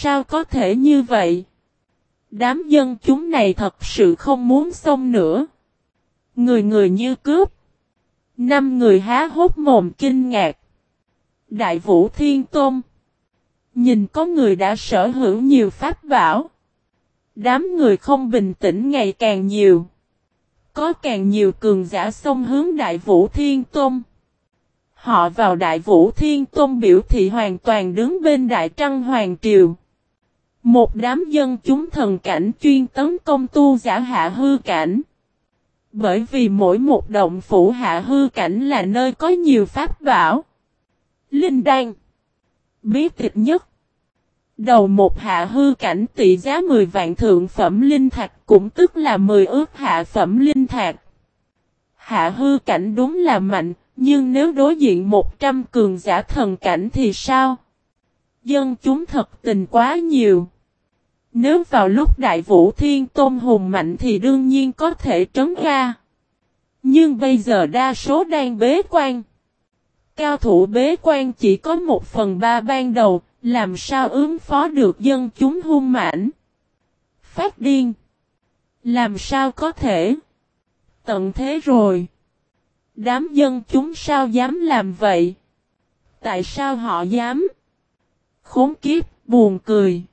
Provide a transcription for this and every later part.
Sao có thể như vậy? Đám dân chúng này thật sự không muốn xông nữa. Người người như cướp. Năm người há hốt mồm kinh ngạc. Đại vũ thiên tôn. Nhìn có người đã sở hữu nhiều pháp bảo. Đám người không bình tĩnh ngày càng nhiều. Có càng nhiều cường giả xông hướng đại vũ thiên tôn. Họ vào đại vũ thiên tôn biểu thị hoàn toàn đứng bên đại trăng hoàng triều. Một đám dân chúng thần cảnh chuyên tấn công tu giả hạ hư cảnh. Bởi vì mỗi một động phủ hạ hư cảnh là nơi có nhiều pháp bảo. Linh đan. Bí tịch nhất. Đầu một hạ hư cảnh tỷ giá 10 vạn thượng phẩm linh thạch cũng tức là 10 ước hạ phẩm linh thạch. Hạ hư cảnh đúng là mạnh, nhưng nếu đối diện 100 cường giả thần cảnh thì sao? Dân chúng thật tình quá nhiều. Nếu vào lúc đại vũ thiên tôn hùng mạnh thì đương nhiên có thể trấn ra. Nhưng bây giờ đa số đang bế quan. Cao thủ bế quan chỉ có một phần ba ban đầu, làm sao ứng phó được dân chúng hung mãnh? Phát điên. Làm sao có thể? Tận thế rồi. Đám dân chúng sao dám làm vậy? Tại sao họ dám? Khốn kiếp, buồn cười.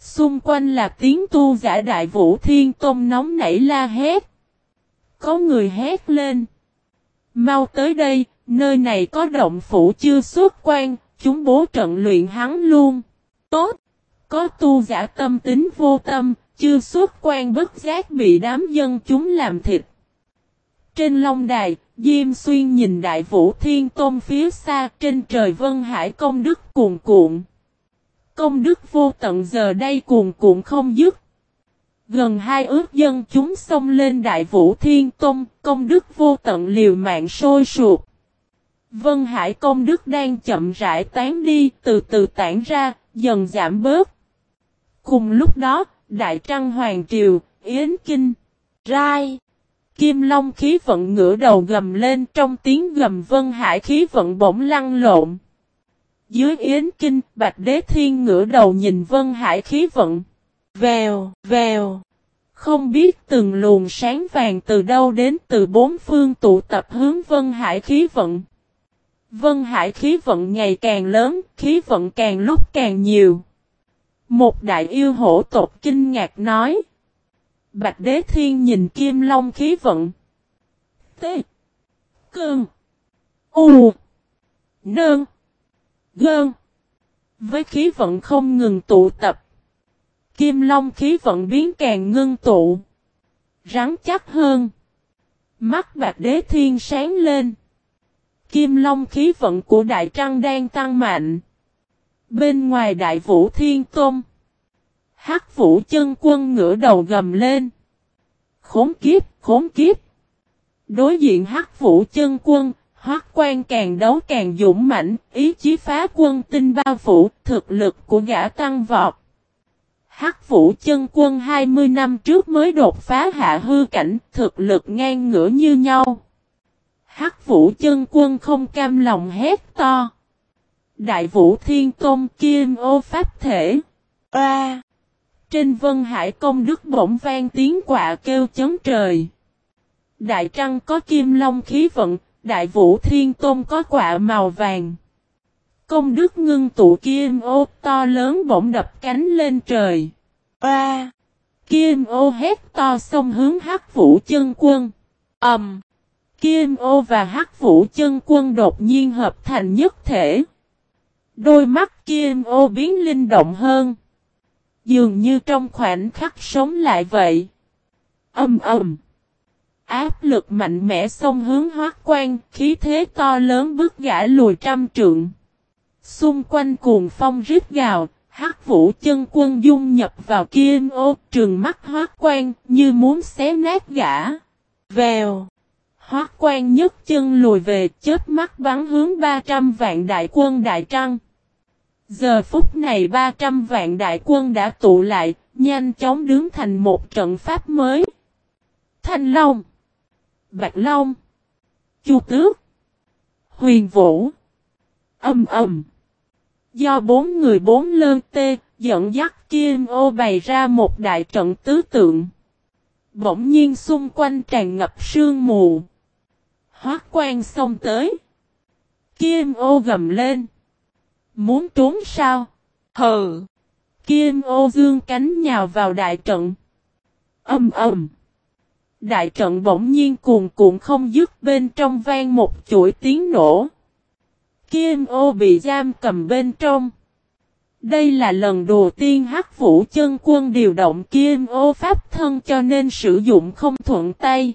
Xung quanh là tiếng tu giả đại vũ thiên tôn nóng nảy la hét. Có người hét lên. Mau tới đây, nơi này có động phủ chưa xuất quan, chúng bố trận luyện hắn luôn. Tốt! Có tu giả tâm tính vô tâm, chưa xuất quan bất giác bị đám dân chúng làm thịt. Trên long đài, Diêm Xuyên nhìn đại vũ thiên tôn phía xa trên trời Vân Hải công đức cuồn cuộn. Công đức vô tận giờ đây cuồn cuộn không dứt. Gần hai ước dân chúng xông lên đại vũ thiên tôn, công đức vô tận liều mạng sôi sụp. Vân Hải công đức đang chậm rãi tán đi, từ từ tản ra, dần giảm bớt. Cùng lúc đó, Đại Trăng Hoàng Triều, Yến Kinh, Rai, Kim Long khí vận ngửa đầu gầm lên trong tiếng gầm Vân Hải khí vận bỗng lăn lộn. Dưới Yến Kinh, Bạch Đế Thiên ngửa đầu nhìn Vân Hải khí vận. Vèo, vèo. Không biết từng luồng sáng vàng từ đâu đến từ bốn phương tụ tập hướng Vân Hải khí vận. Vân Hải khí vận ngày càng lớn, khí vận càng lúc càng nhiều. Một đại yêu hổ tộc kinh ngạc nói. Bạch Đế Thiên nhìn Kim Long khí vận. T. Cương. U. Nương. Gơn. Với khí vận không ngừng tụ tập. Kim Long khí vận biến càng ngưng tụ. Rắn chắc hơn. Mắt bạc đế thiên sáng lên. Kim Long khí vận của Đại Trăng đang tăng mạnh. Bên ngoài Đại Vũ Thiên Tôn. Hắc Vũ chân quân ngửa đầu gầm lên. Khốn kiếp, khốn kiếp. Đối diện Hắc Vũ chân quân, Hoác quan càng đấu càng dũng mãnh, ý chí phá quân tinh bao phủ, thực lực của gã tăng vọt. Hắc vũ chân quân 20 năm trước mới đột phá hạ hư cảnh, thực lực ngang ngửa như nhau. Hắc vũ chân quân không cam lòng hét to. Đại vũ thiên công kim ô pháp thể. A. Trên vân hải công đức bỗng vang tiếng quạ kêu chấn trời. Đại trăng có kim long khí vận, Đại vũ thiên tôn có quả màu vàng. Công đức ngưng tụ kim ô to lớn bỗng đập cánh lên trời. A! kim ô hét to xông hướng hắc vũ chân quân. ầm, Um, kim ô và hắc vũ chân quân đột nhiên hợp thành nhất thể. Đôi mắt kim ô biến linh động hơn. Dường như trong khoảnh khắc sống lại vậy. Âm ầm. Áp lực mạnh mẽ xông hướng hoác quan, khí thế to lớn bước gã lùi trăm trượng. Xung quanh cuồng phong rít gào, hắc vũ chân quân dung nhập vào kim ô, trường mắt hoác quan, như muốn xé nát gã. Vèo! Hoác quan nhấc chân lùi về, chết mắt bắn hướng 300 vạn đại quân đại trăng. Giờ phút này 300 vạn đại quân đã tụ lại, nhanh chóng đứng thành một trận pháp mới. Thanh Long Bạch Long, Chu Tước, Huyền Vũ, Âm Âm. Do bốn người bốn lơn tê, dẫn dắt Kim ô bày ra một đại trận tứ tượng. Bỗng nhiên xung quanh tràn ngập sương mù. Hoác quan xông tới. Kim ô gầm lên. Muốn trốn sao? hờ Kim ô dương cánh nhào vào đại trận. Âm ầm! Đại trận bỗng nhiên cuồn cuộn không dứt bên trong vang một chuỗi tiếng nổ. Kim ô bị giam cầm bên trong. Đây là lần đầu tiên hắc vũ chân quân điều động kim ô pháp thân cho nên sử dụng không thuận tay.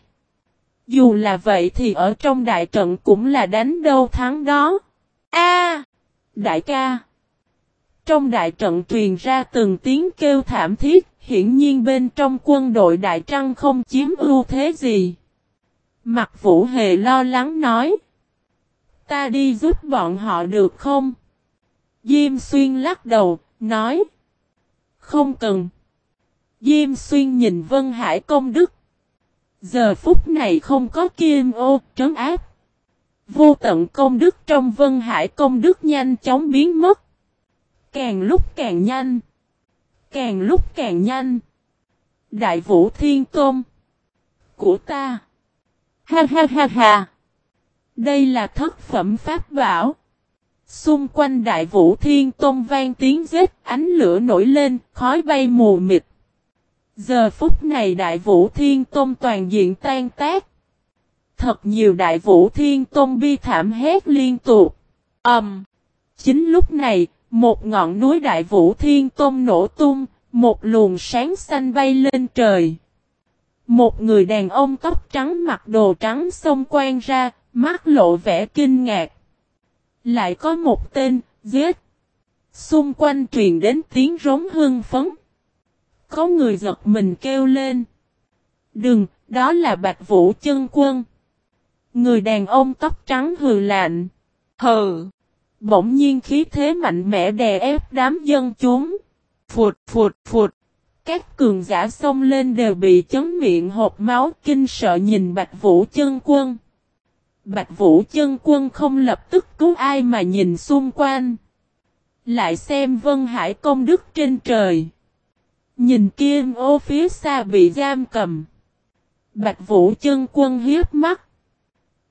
Dù là vậy thì ở trong đại trận cũng là đánh đâu thắng đó. A, Đại ca! Trong đại trận truyền ra từng tiếng kêu thảm thiết, hiển nhiên bên trong quân đội Đại Trăng không chiếm ưu thế gì. Mặt Vũ Hề lo lắng nói. Ta đi giúp bọn họ được không? Diêm Xuyên lắc đầu, nói. Không cần. Diêm Xuyên nhìn Vân Hải công đức. Giờ phút này không có kim ô trấn áp. Vô tận công đức trong Vân Hải công đức nhanh chóng biến mất. Càng lúc càng nhanh. Càng lúc càng nhanh. Đại Vũ Thiên Tôn. Của ta. Ha ha ha ha. Đây là thất phẩm pháp bảo. Xung quanh đại vũ thiên tôn vang tiếng giết, ánh lửa nổi lên, khói bay mù mịt. Giờ phút này đại vũ thiên tôn toàn diện tan tác. Thật nhiều đại vũ thiên tôn bi thảm hét liên tục. ầm Um, chính lúc này, một ngọn núi đại vũ thiên tôn nổ tung, một luồng sáng xanh bay lên trời. Một người đàn ông tóc trắng mặc đồ trắng xông quan ra, mắt lộ vẻ kinh ngạc. Lại có một tên, giết. Xung quanh truyền đến tiếng rống hưng phấn. Có người giật mình kêu lên. Đừng, đó là Bạch Vũ chân quân. Người đàn ông tóc trắng hừ lạnh. Hừ. Bỗng nhiên khí thế mạnh mẽ đè ép đám dân chúng. Phụt phụt phụt. Các cường giả xông lên đều bị chấn miệng hộp máu kinh sợ nhìn Bạch Vũ chân quân. Bạch Vũ chân quân không lập tức cứu ai mà nhìn xung quanh. Lại xem Vân Hải công đức trên trời. Nhìn kim ô phía xa bị giam cầm. Bạch Vũ chân quân hiếp mắt.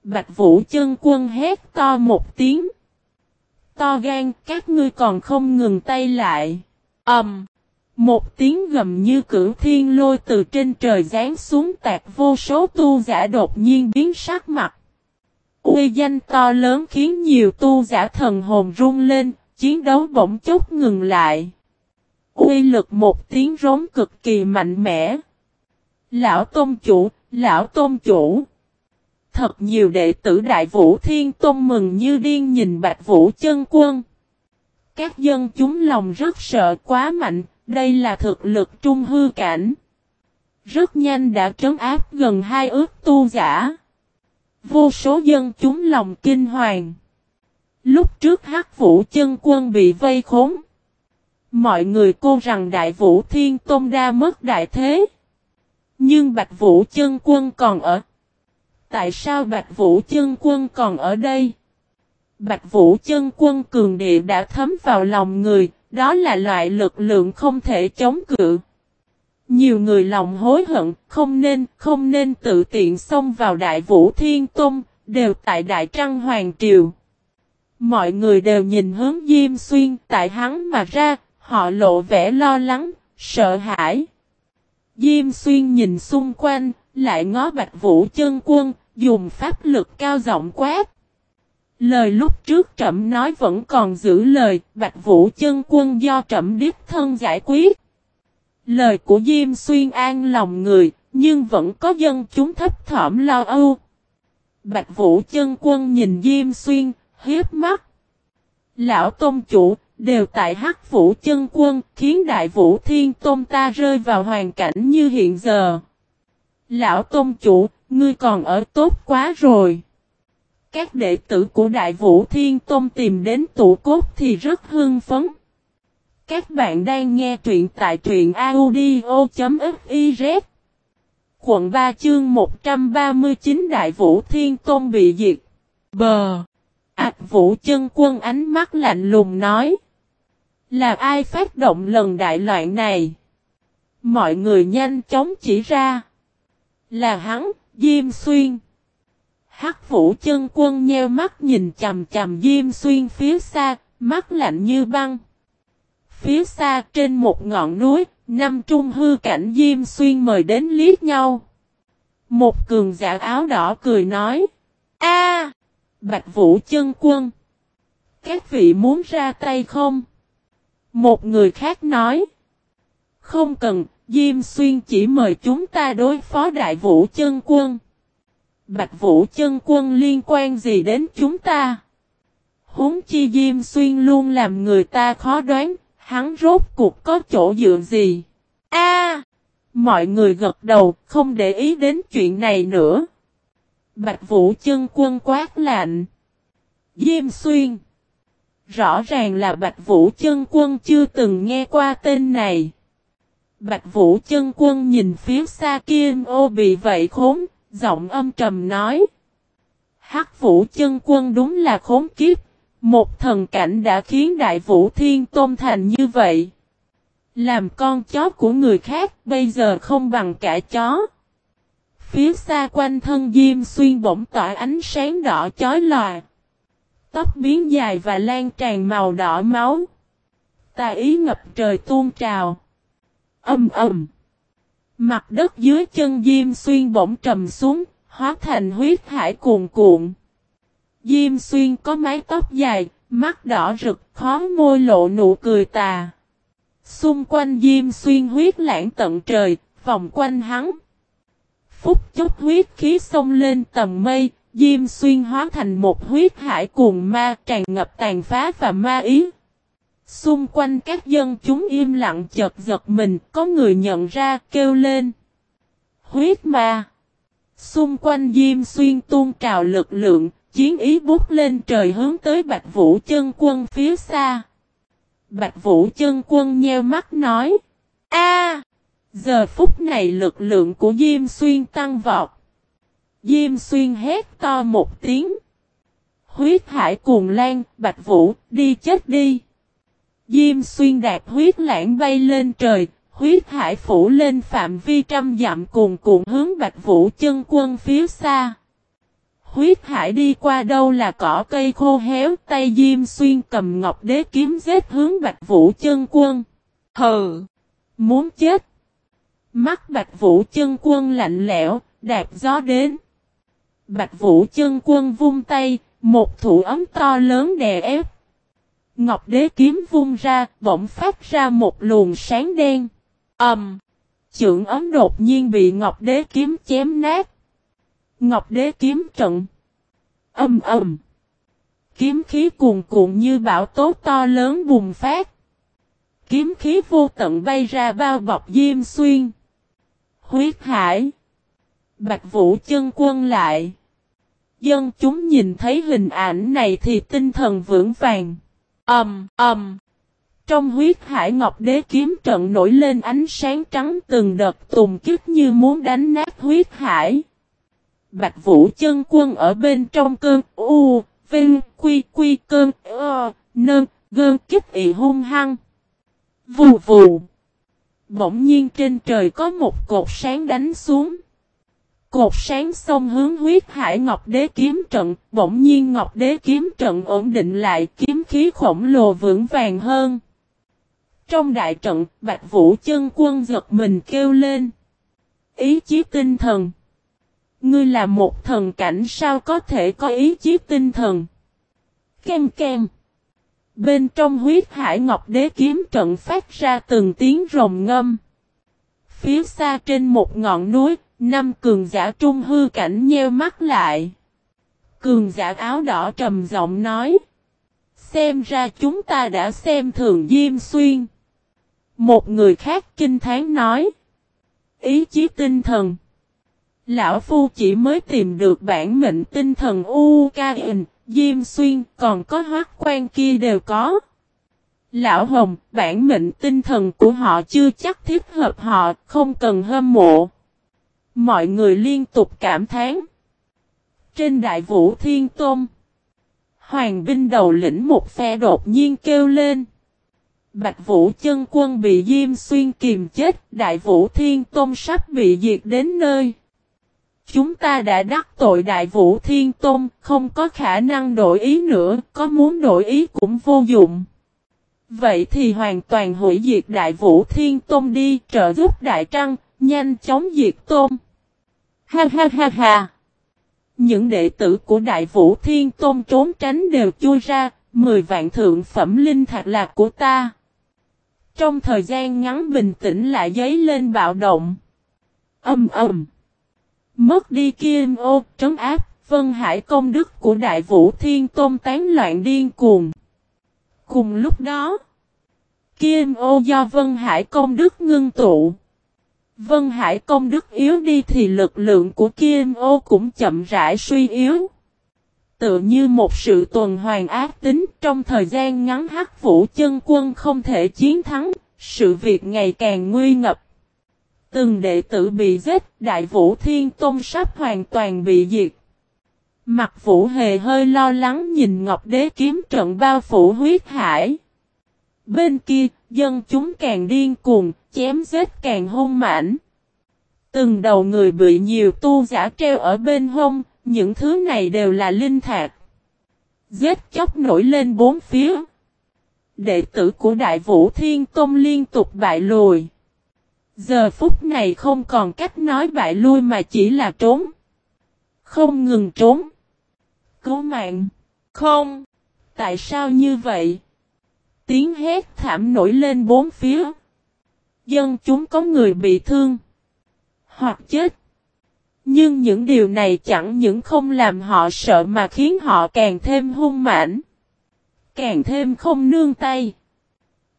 Bạch Vũ chân quân hét to một tiếng. To gan các ngươi còn không ngừng tay lại. ầm Um, một tiếng gầm như cửu thiên lôi từ trên trời giáng xuống tạc vô số tu giả đột nhiên biến sắc mặt. Uy danh to lớn khiến nhiều tu giả thần hồn run lên, chiến đấu bỗng chốc ngừng lại. Uy lực một tiếng rống cực kỳ mạnh mẽ. Lão Tôn Chủ, Lão Tôn Chủ. Thật nhiều đệ tử Đại Vũ Thiên Tôn mừng như điên nhìn Bạch Vũ chân quân. Các dân chúng lòng rất sợ quá mạnh, đây là thực lực trung hư cảnh. Rất nhanh đã trấn áp gần hai ước tu giả. Vô số dân chúng lòng kinh hoàng. Lúc trước hắc vũ chân quân bị vây khốn. Mọi người cô rằng đại vũ thiên tôn đa mất đại thế. Nhưng bạch vũ chân quân còn ở. Tại sao bạch vũ chân quân còn ở đây? Bạch vũ chân quân cường địa đã thấm vào lòng người. Đó là loại lực lượng không thể chống cự. Nhiều người lòng hối hận, không nên, không nên tự tiện xông vào Đại Vũ Thiên Tôn, đều tại Đại Trăng Hoàng Triều. Mọi người đều nhìn hướng Diêm Xuyên tại hắn mà ra, họ lộ vẻ lo lắng, sợ hãi. Diêm Xuyên nhìn xung quanh, lại ngó Bạch Vũ chân quân, dùng pháp lực cao giọng quát. Lời lúc trước trẫm nói vẫn còn giữ lời, Bạch Vũ chân quân do trẫm đích thân giải quyết. Lời của Diêm Xuyên an lòng người, nhưng vẫn có dân chúng thấp thỏm lo âu. Bạch Vũ chân quân nhìn Diêm Xuyên, hiếp mắt. Lão Tôn Chủ, đều tại hắc Vũ chân quân, khiến Đại Vũ Thiên Tôn ta rơi vào hoàn cảnh như hiện giờ. Lão Tôn Chủ, ngươi còn ở tốt quá rồi. Các đệ tử của Đại Vũ Thiên Tôn tìm đến tủ cốt thì rất hưng phấn. Các bạn đang nghe truyện tại truyện audio.fiz Quận 3 chương 139 Đại Vũ Thiên Tôn bị diệt. Bờ. Ảch Vũ chân quân ánh mắt lạnh lùng nói. Là ai phát động lần đại loạn này? Mọi người nhanh chóng chỉ ra. Là hắn, Diêm Xuyên. Hắc vũ chân quân nheo mắt nhìn chầm chầm Diêm Xuyên phía xa, mắt lạnh như băng. Phía xa trên một ngọn núi, năm trung hư cảnh Diêm Xuyên mời đến liếc nhau. Một cường giả áo đỏ cười nói. a Bạch Vũ chân quân. Các vị muốn ra tay không? Một người khác nói. Không cần, Diêm Xuyên chỉ mời chúng ta đối phó Đại Vũ chân quân. Bạch Vũ chân quân liên quan gì đến chúng ta? Húng chi Diêm Xuyên luôn làm người ta khó đoán, hắn rốt cuộc có chỗ dựa gì? A! mọi người gật đầu, không để ý đến chuyện này nữa. Bạch Vũ chân quân quát lạnh. Diêm Xuyên. Rõ ràng là Bạch Vũ chân quân chưa từng nghe qua tên này. Bạch Vũ chân quân nhìn phía xa kia ô bị vậy khốn, giọng âm trầm nói. Hắc Vũ chân quân đúng là khốn kiếp, một thần cảnh đã khiến Đại Vũ Thiên Tôn thành như vậy. Làm con chó của người khác bây giờ không bằng cả chó. Phía xa quanh thân Diêm Xuyên bỗng tỏa ánh sáng đỏ chói lòa. Tóc biến dài và lan tràn màu đỏ máu. Tà ý ngập trời tuôn trào. Âm ầm. Mặt đất dưới chân Diêm Xuyên bỗng trầm xuống, hóa thành huyết hải cuồn cuộn. Diêm Xuyên có mái tóc dài, mắt đỏ rực, khó môi lộ nụ cười tà. Xung quanh Diêm Xuyên huyết lãng tận trời, vòng quanh hắn. Phúc chốc huyết khí xông lên tầm mây, Diêm Xuyên hóa thành một huyết hải cuồng ma tràn ngập tàn phá và ma ý. Xung quanh các dân chúng im lặng chợt giật mình, có người nhận ra kêu lên. Huyết ma. Xung quanh Diêm Xuyên tuôn trào lực lượng, chiến ý bút lên trời hướng tới Bạch Vũ chân quân phía xa. Bạch Vũ chân quân nheo mắt nói. A, Giờ phút này lực lượng của Diêm Xuyên tăng vọt. Diêm Xuyên hét to một tiếng. Huyết hải cuồng lan, Bạch Vũ, đi chết đi. Diêm Xuyên đạt huyết lãng bay lên trời, huyết hải phủ lên phạm vi trăm dặm cuồn cuộn hướng Bạch Vũ chân quân phía xa. Huyết hải đi qua đâu là cỏ cây khô héo, tay Diêm Xuyên cầm ngọc đế kiếm giết hướng Bạch Vũ chân quân. Hừ! Muốn chết! Mắt Bạch Vũ chân quân lạnh lẽo, đạp gió đến. Bạch Vũ chân quân vung tay, một thủ ấm to lớn đè ép. Ngọc đế kiếm vung ra, bỗng phát ra một luồng sáng đen. Ầm! Um, Chưởng ấm đột nhiên bị Ngọc đế kiếm chém nát. Ngọc đế kiếm trận. Âm ầm. Kiếm khí cuồn cuộn như bão tố to lớn bùng phát. Kiếm khí vô tận bay ra bao bọc Diêm Xuyên. Huyết hải. Bạch Vũ chân quân lại. Dân chúng nhìn thấy hình ảnh này thì tinh thần vững vàng. Ầm, ầm. Trong huyết hải ngọc đế kiếm trận nổi lên ánh sáng trắng từng đợt tùng kích như muốn đánh nát huyết hải. Bạch Vũ chân quân ở bên trong cơn u, vinh, quy, quy cơn, ơ, nơn, gơn kích ị hung hăng. Vù vù. Bỗng nhiên trên trời có một cột sáng đánh xuống. Cột sáng xông hướng huyết hải ngọc đế kiếm trận, bỗng nhiên ngọc đế kiếm trận ổn định lại kiếm khí khổng lồ vững vàng hơn. Trong đại trận, Bạch Vũ chân quân giật mình kêu lên. Ý chí tinh thần. Ngươi là một thần cảnh sao có thể có ý chí tinh thần. Kem kem. Bên trong huyết hải ngọc đế kiếm trận phát ra từng tiếng rồng ngâm. Phía xa trên một ngọn núi, năm cường giả trung hư cảnh nheo mắt lại. Cường giả áo đỏ trầm giọng nói. Xem ra chúng ta đã xem thường Diêm Xuyên. Một người khác kinh tháng nói. Ý chí tinh thần. Lão Phu chỉ mới tìm được bản mệnh tinh thần U Ca Diêm Xuyên còn có hoác quan kia đều có. Lão Hồng, bản mệnh tinh thần của họ chưa chắc thích hợp họ, không cần hâm mộ. Mọi người liên tục cảm thán. Trên đại vũ thiên tôn, Hoàng binh đầu lĩnh một phe đột nhiên kêu lên. Bạch Vũ chân quân bị Diêm Xuyên kìm chết, Đại Vũ Thiên Tôn sắp bị diệt đến nơi. Chúng ta đã đắc tội Đại Vũ Thiên Tôn, không có khả năng đổi ý nữa, có muốn đổi ý cũng vô dụng. Vậy thì hoàn toàn hủy diệt Đại Vũ Thiên Tôn đi, trợ giúp Đại Trăng, nhanh chóng diệt Tôn. Ha ha ha ha! Những đệ tử của Đại Vũ Thiên Tôn trốn tránh đều chui ra, mười vạn thượng phẩm linh thạch là của ta. Trong thời gian ngắn bình tĩnh lại giấy lên bạo động. Âm ầm. Mất đi kim ô, trấn áp, vân hải công đức của Đại Vũ Thiên Tôn tán loạn điên cuồng. Cùng lúc đó, kim ô do vân hải công đức ngưng tụ. Vân Hải công đức yếu đi thì lực lượng của Kim ô cũng chậm rãi suy yếu. Tự như một sự tuần hoàn ác tính trong thời gian ngắn hắc vũ chân quân không thể chiến thắng, sự việc ngày càng nguy ngập. Từng đệ tử bị giết, đại vũ thiên tôn sắp hoàn toàn bị diệt. Mặt vũ hề hơi lo lắng nhìn ngọc đế kiếm trận bao phủ huyết hải. Bên kia, dân chúng càng điên cuồng, chém giết càng hung mãnh. Từng đầu người bị nhiều tu giả treo ở bên hông, những thứ này đều là linh thạc. Giết chóc nổi lên bốn phía. Đệ tử của Đại Vũ Thiên Tôn liên tục bại lùi. Giờ phút này không còn cách nói bại lui mà chỉ là trốn. Không ngừng trốn. Cứu mạng. Không. Tại sao như vậy? Tiếng hét thảm nổi lên bốn phía. Dân chúng có người bị thương. Hoặc chết. Nhưng những điều này chẳng những không làm họ sợ mà khiến họ càng thêm hung mãnh. Càng thêm không nương tay.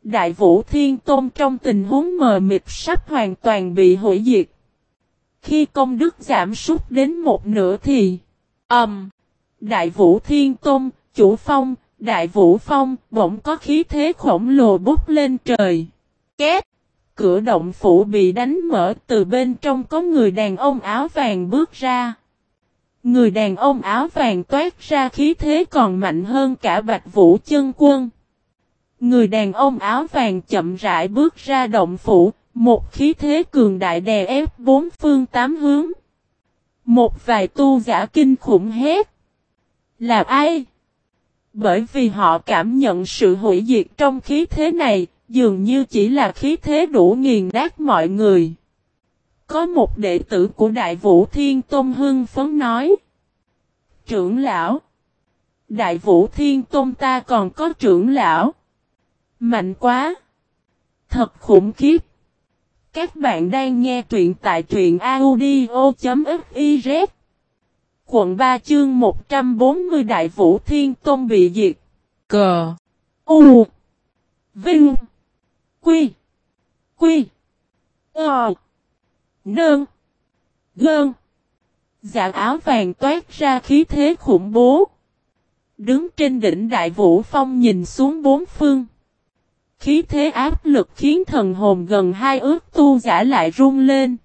Đại Vũ Thiên Tôn trong tình huống mờ mịt sắp hoàn toàn bị hủy diệt. Khi công đức giảm sút đến một nửa thì ầm um, Đại Vũ Thiên Tôn, Chủ Phong, Đại Vũ Phong bỗng có khí thế khổng lồ bút lên trời. Két! Cửa động phủ bị đánh mở từ bên trong có người đàn ông áo vàng bước ra. Người đàn ông áo vàng toát ra khí thế còn mạnh hơn cả bạch vũ chân quân. Người đàn ông áo vàng chậm rãi bước ra động phủ, một khí thế cường đại đè ép bốn phương tám hướng. Một vài tu giả kinh khủng hét. Là ai? Bởi vì họ cảm nhận sự hủy diệt trong khí thế này, dường như chỉ là khí thế đủ nghiền nát mọi người. Có một đệ tử của Đại Vũ Thiên Tôn Hưng phấn nói. Trưởng lão. Đại Vũ Thiên Tôn ta còn có trưởng lão. Mạnh quá. Thật khủng khiếp. Các bạn đang nghe truyện tại truyện audio.fiz. Quận 3 chương 140 Đại Vũ Thiên Tôn bị diệt. Cờ. U. Vinh. Quy. Quy. Ờ. Nơn. Gơn. Dạng áo vàng toát ra khí thế khủng bố. Đứng trên đỉnh đại vũ phong nhìn xuống bốn phương. Khí thế áp lực khiến thần hồn gần hai ước tu giả lại run lên.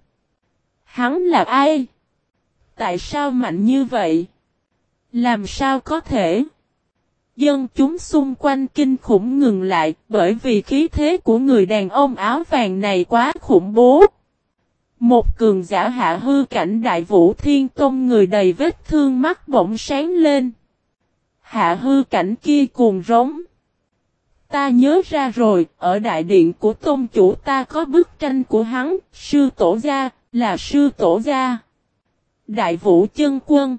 Hắn là ai? Tại sao mạnh như vậy? Làm sao có thể? Dân chúng xung quanh kinh khủng ngừng lại bởi vì khí thế của người đàn ông áo vàng này quá khủng bố. Một cường giả hạ hư cảnh đại vũ thiên tôn người đầy vết thương mắt bỗng sáng lên. Hạ hư cảnh kia cuồng rống. Ta nhớ ra rồi, ở đại điện của tôn chủ ta có bức tranh của hắn, sư tổ gia, là sư tổ gia. Đại vũ chân quân.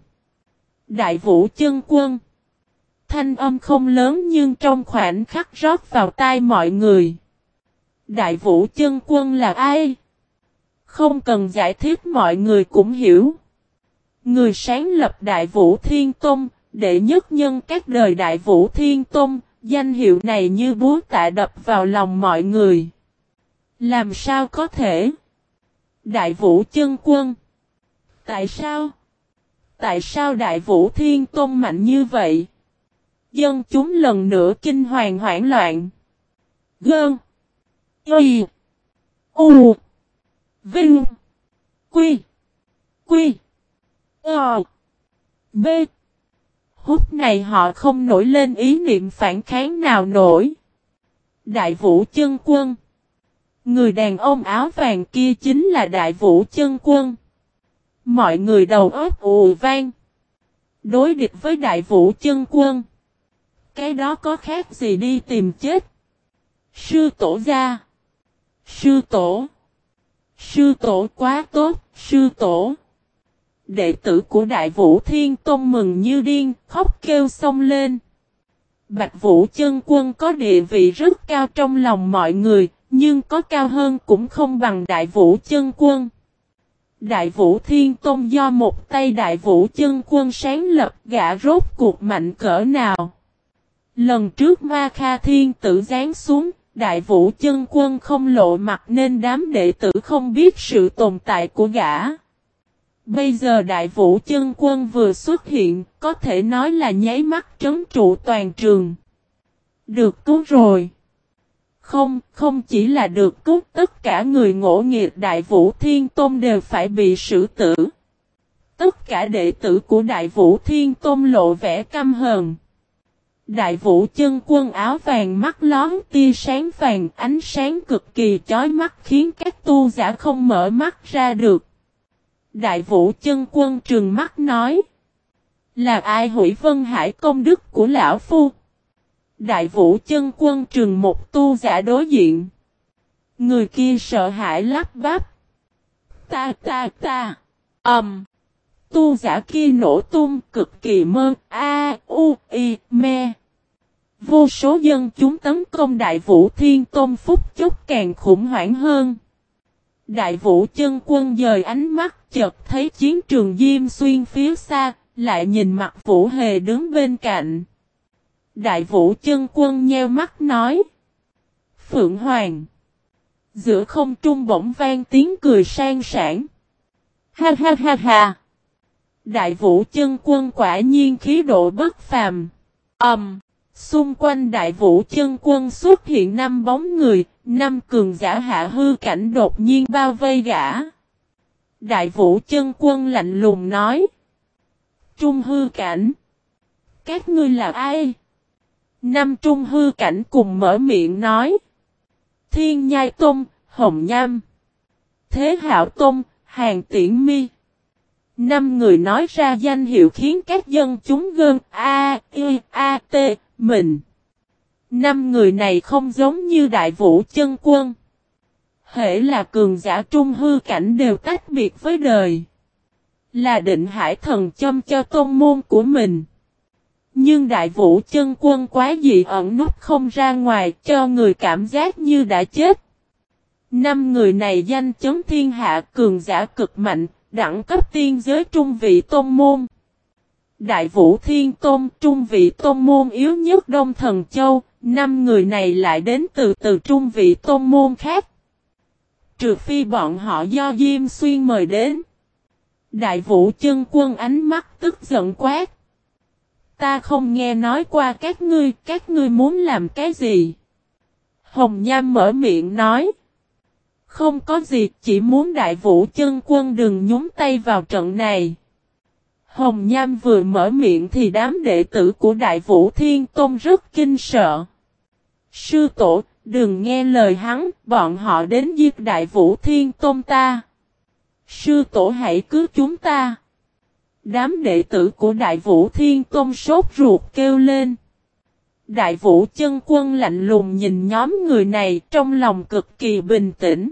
Đại vũ chân quân. Thanh âm không lớn nhưng trong khoảnh khắc rót vào tai mọi người. Đại vũ chân quân là ai? Không cần giải thích mọi người cũng hiểu. Người sáng lập Đại Vũ Thiên Tôn, đệ nhất nhân các đời Đại Vũ Thiên Tôn, danh hiệu này như búa tạ đập vào lòng mọi người. Làm sao có thể? Đại Vũ chân quân. Tại sao? Tại sao Đại Vũ Thiên Tôn mạnh như vậy? Dân chúng lần nữa kinh hoàng hoảng loạn. Gơn. Y. U. Vinh. Quy. Quy. Ờ. B. Hút này họ không nổi lên ý niệm phản kháng nào nổi. Đại vũ chân quân. Người đàn ông áo vàng kia chính là đại vũ chân quân. Mọi người đầu óc ù vang. Đối địch với đại vũ chân quân. Cái đó có khác gì đi tìm chết. Sư tổ ra. Sư tổ. Sư tổ quá tốt, sư tổ. Đệ tử của Đại Vũ Thiên Tôn mừng như điên, khóc kêu xông lên. Bạch Vũ chân quân có địa vị rất cao trong lòng mọi người, nhưng có cao hơn cũng không bằng Đại Vũ chân quân. Đại Vũ Thiên Tôn do một tay Đại Vũ chân quân sáng lập gã rốt cuộc mạnh cỡ nào. Lần trước Ma Kha Thiên tử giáng xuống, Đại Vũ chân quân không lộ mặt nên đám đệ tử không biết sự tồn tại của gã. Bây giờ Đại Vũ chân quân vừa xuất hiện, có thể nói là nháy mắt trấn trụ toàn trường. Được cứu rồi. Không, không chỉ là được cứu, tất cả người ngỗ nghiệt Đại Vũ Thiên Tôn đều phải bị xử tử. Tất cả đệ tử của Đại Vũ Thiên Tôn lộ vẻ căm hờn. Đại vũ chân quân áo vàng mắt lón tia sáng vàng ánh sáng cực kỳ chói mắt khiến các tu giả không mở mắt ra được. Đại vũ chân quân trừng mắt nói. Là ai hủy vân hải công đức của lão phu? Đại vũ chân quân trừng một tu giả đối diện. Người kia sợ hãi lắp bắp. Ta ta ta. Ẩm. Um. Tu giả kia nổ tung cực kỳ mơ. A, U, I, Me. Vô số dân chúng tấn công Đại Vũ Thiên Tôn Phúc chốc càng khủng hoảng hơn. Đại Vũ chân quân dời ánh mắt chợt thấy chiến trường Diêm Xuyên phía xa, lại nhìn mặt Vũ Hề đứng bên cạnh. Đại Vũ chân quân nheo mắt nói. Phượng Hoàng. Giữa không trung bỗng vang tiếng cười sang sảng. Ha ha ha ha. Đại Vũ chân quân quả nhiên khí độ bất phàm. Ầm. Um. Xung quanh đại vũ chân quân xuất hiện năm bóng người, năm cường giả hạ hư cảnh đột nhiên bao vây gã. Đại vũ chân quân lạnh lùng nói. Trung hư cảnh. Các ngươi là ai? Năm trung hư cảnh cùng mở miệng nói. Thiên nhai tôm hồng nham. Thế hạo tôm hàng tiễn mi. Năm người nói ra danh hiệu khiến các dân chúng gơn A, I, A, T, mình. Năm người này không giống như đại vũ chân quân. Hễ là cường giả trung hư cảnh đều tách biệt với đời. Là định hải thần châm cho tôn môn của mình. Nhưng đại vũ chân quân quá dị ẩn nút không ra ngoài cho người cảm giác như đã chết. Năm người này danh chấn thiên hạ cường giả cực mạnh, đẳng cấp tiên giới trung vị tôn môn. Đại Vũ Thiên Tôn, trung vị tôn môn yếu nhất Đông Thần Châu, năm người này lại đến từ từ trung vị tôn môn khác. Trừ phi bọn họ do Diêm Xuyên mời đến. Đại Vũ chân quân ánh mắt tức giận quát. Ta không nghe nói qua các ngươi, các ngươi muốn làm cái gì? Hồng Nham mở miệng nói. Không có gì, chỉ muốn đại vũ chân quân đừng nhúng tay vào trận này. Hồng Nham vừa mở miệng thì đám đệ tử của Đại Vũ Thiên Tôn rất kinh sợ. Sư tổ, đừng nghe lời hắn, bọn họ đến giết Đại Vũ Thiên Tôn ta. Sư tổ hãy cứu chúng ta. Đám đệ tử của Đại Vũ Thiên Tôn sốt ruột kêu lên. Đại Vũ chân quân lạnh lùng nhìn nhóm người này trong lòng cực kỳ bình tĩnh.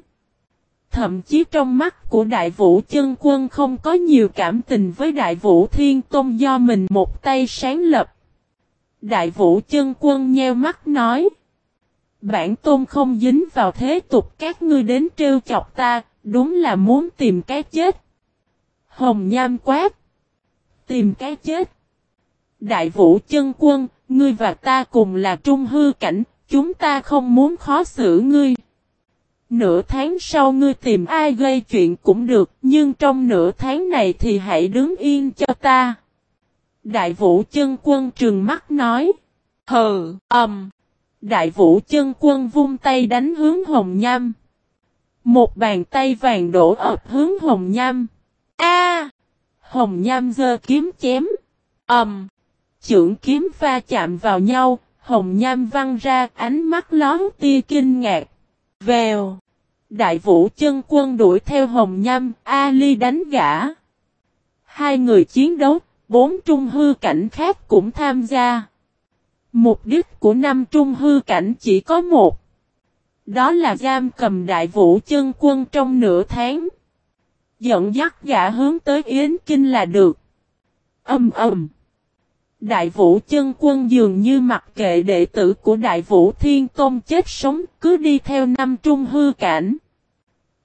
Thậm chí trong mắt của Đại Vũ chân quân không có nhiều cảm tình với Đại Vũ Thiên Tôn do mình một tay sáng lập. Đại Vũ chân quân nheo mắt nói. Bản tôn không dính vào thế tục các ngươi đến trêu chọc ta, đúng là muốn tìm cái chết. Hồng Nham quát. Tìm cái chết. Đại Vũ chân quân, ngươi và ta cùng là trung hư cảnh, chúng ta không muốn khó xử ngươi. Nửa tháng sau ngươi tìm ai gây chuyện cũng được, nhưng trong nửa tháng này thì hãy đứng yên cho ta. Đại vũ chân quân trừng mắt nói. Hừ, ầm. Um. Đại vũ chân quân vung tay đánh hướng hồng nham. Một bàn tay vàng đổ ập hướng hồng nham. A! hồng nham giơ kiếm chém. Ầm. Um. Chưởng kiếm va chạm vào nhau, hồng nham văng ra, ánh mắt lón tia kinh ngạc. Vèo. Đại vũ chân quân đuổi theo hồng nham, Ali đánh gã. Hai người chiến đấu, bốn trung hư cảnh khác cũng tham gia. Mục đích của năm trung hư cảnh chỉ có một. Đó là giam cầm đại vũ chân quân trong nửa tháng. Dẫn dắt gã hướng tới Yến Kinh là được. Âm ầm. Đại vũ chân quân dường như mặc kệ đệ tử của đại vũ thiên tôn chết sống cứ đi theo năm trung hư cảnh.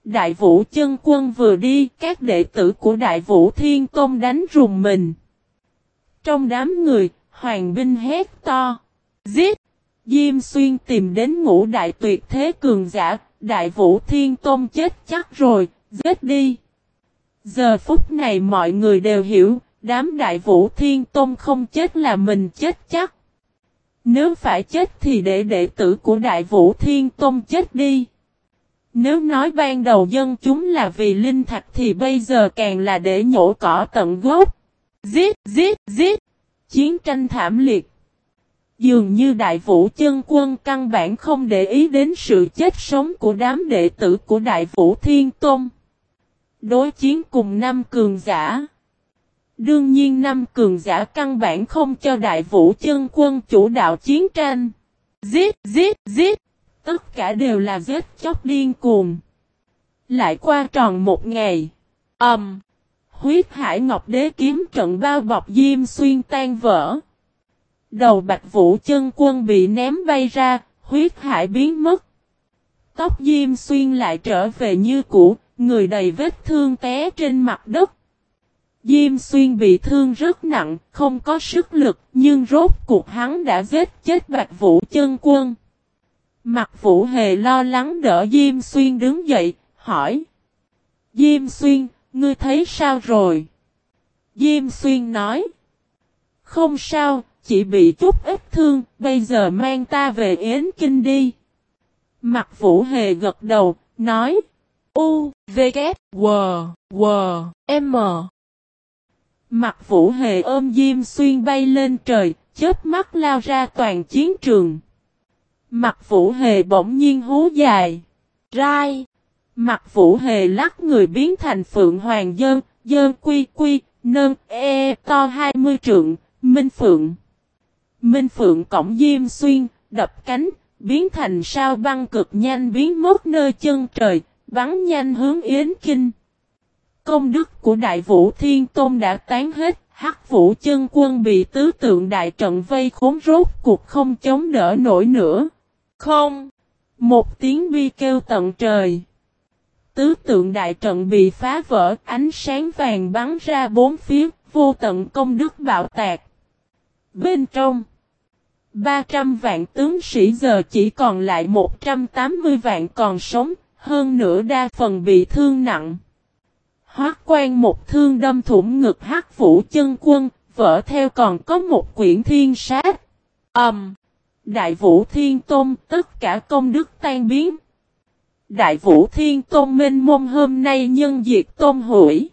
Đại vũ chân quân vừa đi các đệ tử của đại vũ thiên tôn đánh rùng mình. Trong đám người, hoàng binh hét to. Giết! Diêm xuyên tìm đến ngũ đại tuyệt thế cường giả, đại vũ thiên tôn chết chắc rồi, giết đi. Giờ phút này mọi người đều hiểu, đám đại vũ thiên tôn không chết là mình chết chắc. Nếu phải chết thì để đệ tử của đại vũ thiên tôn chết đi. Nếu nói ban đầu dân chúng là vì linh thạch thì bây giờ càng là để nhổ cỏ tận gốc. Giết, giết, giết. Chiến tranh thảm liệt. Dường như đại vũ chân quân căn bản không để ý đến sự chết sống của đám đệ tử của đại vũ thiên tôn. Đối chiến cùng năm cường giả. Đương nhiên năm cường giả căn bản không cho đại vũ chân quân chủ đạo chiến tranh. Giết, giết, giết. Tất cả đều là giết chóc điên cuồng. Lại qua tròn một ngày. ầm Um, huyết hải ngọc đế kiếm trận bao bọc diêm xuyên tan vỡ. Đầu bạch vũ chân quân bị ném bay ra, huyết hải biến mất. Tóc diêm xuyên lại trở về như cũ, người đầy vết thương té trên mặt đất. Diêm xuyên bị thương rất nặng, không có sức lực, nhưng rốt cuộc hắn đã giết chết bạch vũ chân quân. Mặt vũ hề lo lắng đỡ Diêm xuyên đứng dậy, hỏi. Diêm xuyên, ngươi thấy sao rồi? Diêm xuyên nói. Không sao, chỉ bị chút ít thương, bây giờ mang ta về Yến Kinh đi. Mặt vũ hề gật đầu, nói. U, V, K, W, W, M. Mặt vũ hề ôm Diêm Xuyên bay lên trời, chớp mắt lao ra toàn chiến trường. Mặt vũ hề bỗng nhiên hú dài. Rai. Mặt vũ hề lắc người biến thành phượng hoàng dơn, dơn quy quy, nơn e to 20 trượng, minh phượng. Minh Phượng cổng diêm xuyên, đập cánh, biến thành sao băng cực nhanh biến mất nơi chân trời, bắn nhanh hướng Yến Kinh. Công đức của Đại Vũ Thiên Tôn đã tán hết, hắc vũ chân quân bị tứ tượng đại trận vây khốn rốt cuộc không chống đỡ nổi nữa. Không! Một tiếng bi kêu tận trời. Tứ tượng đại trận bị phá vỡ, ánh sáng vàng bắn ra bốn phía, vô tận công đức bạo tạc. Bên trong 300 vạn tướng sĩ giờ chỉ còn lại 180 vạn còn sống, hơn nửa đa phần bị thương nặng. Hoác quan một thương đâm thủng ngực hắc vũ chân quân, vỡ theo còn có một quyển thiên sát. Ẩm! Um, Đại vũ thiên tôn tất cả công đức tan biến. Đại vũ thiên tôn minh mông hôm nay nhân diệt tôn hủy.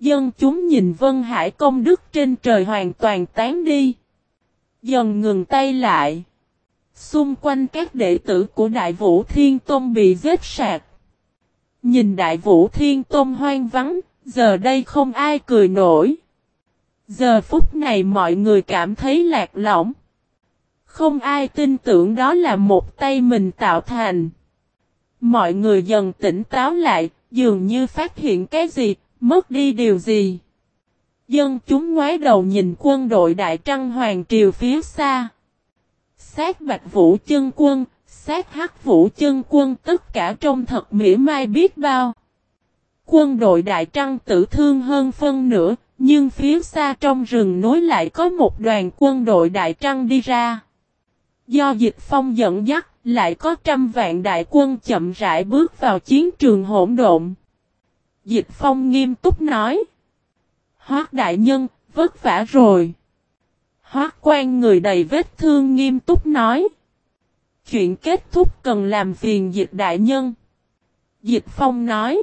Dân chúng nhìn Vân Hải công đức trên trời hoàn toàn tán đi. Dần ngừng tay lại. Xung quanh các đệ tử của Đại Vũ Thiên Tôn bị giết sạc. Nhìn Đại Vũ Thiên Tôn hoang vắng, giờ đây không ai cười nổi. Giờ phút này mọi người cảm thấy lạc lõng. Không ai tin tưởng đó là một tay mình tạo thành. Mọi người dần tỉnh táo lại, dường như phát hiện cái gì, mất đi điều gì. Dân chúng ngoái đầu nhìn quân đội Đại Trăng Hoàng Triều phía xa. Sát Bạch Vũ chân quân, sát Hắc Vũ chân quân tất cả trông thật mỉa mai biết bao. Quân đội Đại Trăng tử thương hơn phân nửa, nhưng phía xa trong rừng nối lại có một đoàn quân đội Đại Trăng đi ra. Do dịch phong dẫn dắt, lại có trăm vạn đại quân chậm rãi bước vào chiến trường hỗn độn. Dịch phong nghiêm túc nói. Hoác đại nhân, vất vả rồi. Hoác quan người đầy vết thương nghiêm túc nói. Chuyện kết thúc cần làm phiền dịch đại nhân. Dịch phong nói.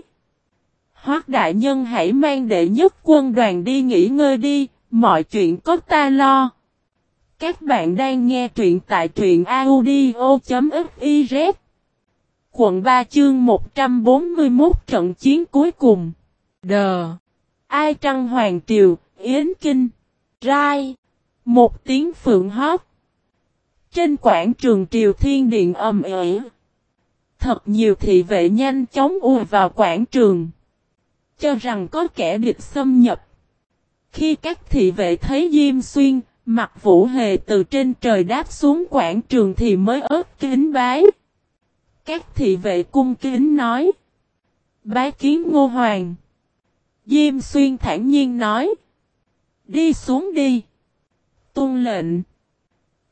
Hoác đại nhân hãy mang đệ nhất quân đoàn đi nghỉ ngơi đi, mọi chuyện có ta lo. Các bạn đang nghe truyện tại truyện audio.fiz Quận 3 chương 141 trận chiến cuối cùng Đờ Ai trăng hoàng triều, Yến Kinh Rai Một tiếng phượng hót trên quảng trường triều thiên điện ầm ĩ Thật nhiều thị vệ nhanh chóng ùa vào quảng trường, Cho rằng có kẻ địch xâm nhập Khi các thị vệ thấy Diêm Xuyên Mặt vũ hề từ trên trời đáp xuống quảng trường thì mới ớt kính bái. Các thị vệ cung kính nói. Bái kiến ngô hoàng. Diêm xuyên thản nhiên nói. Đi xuống đi. Tôn lệnh.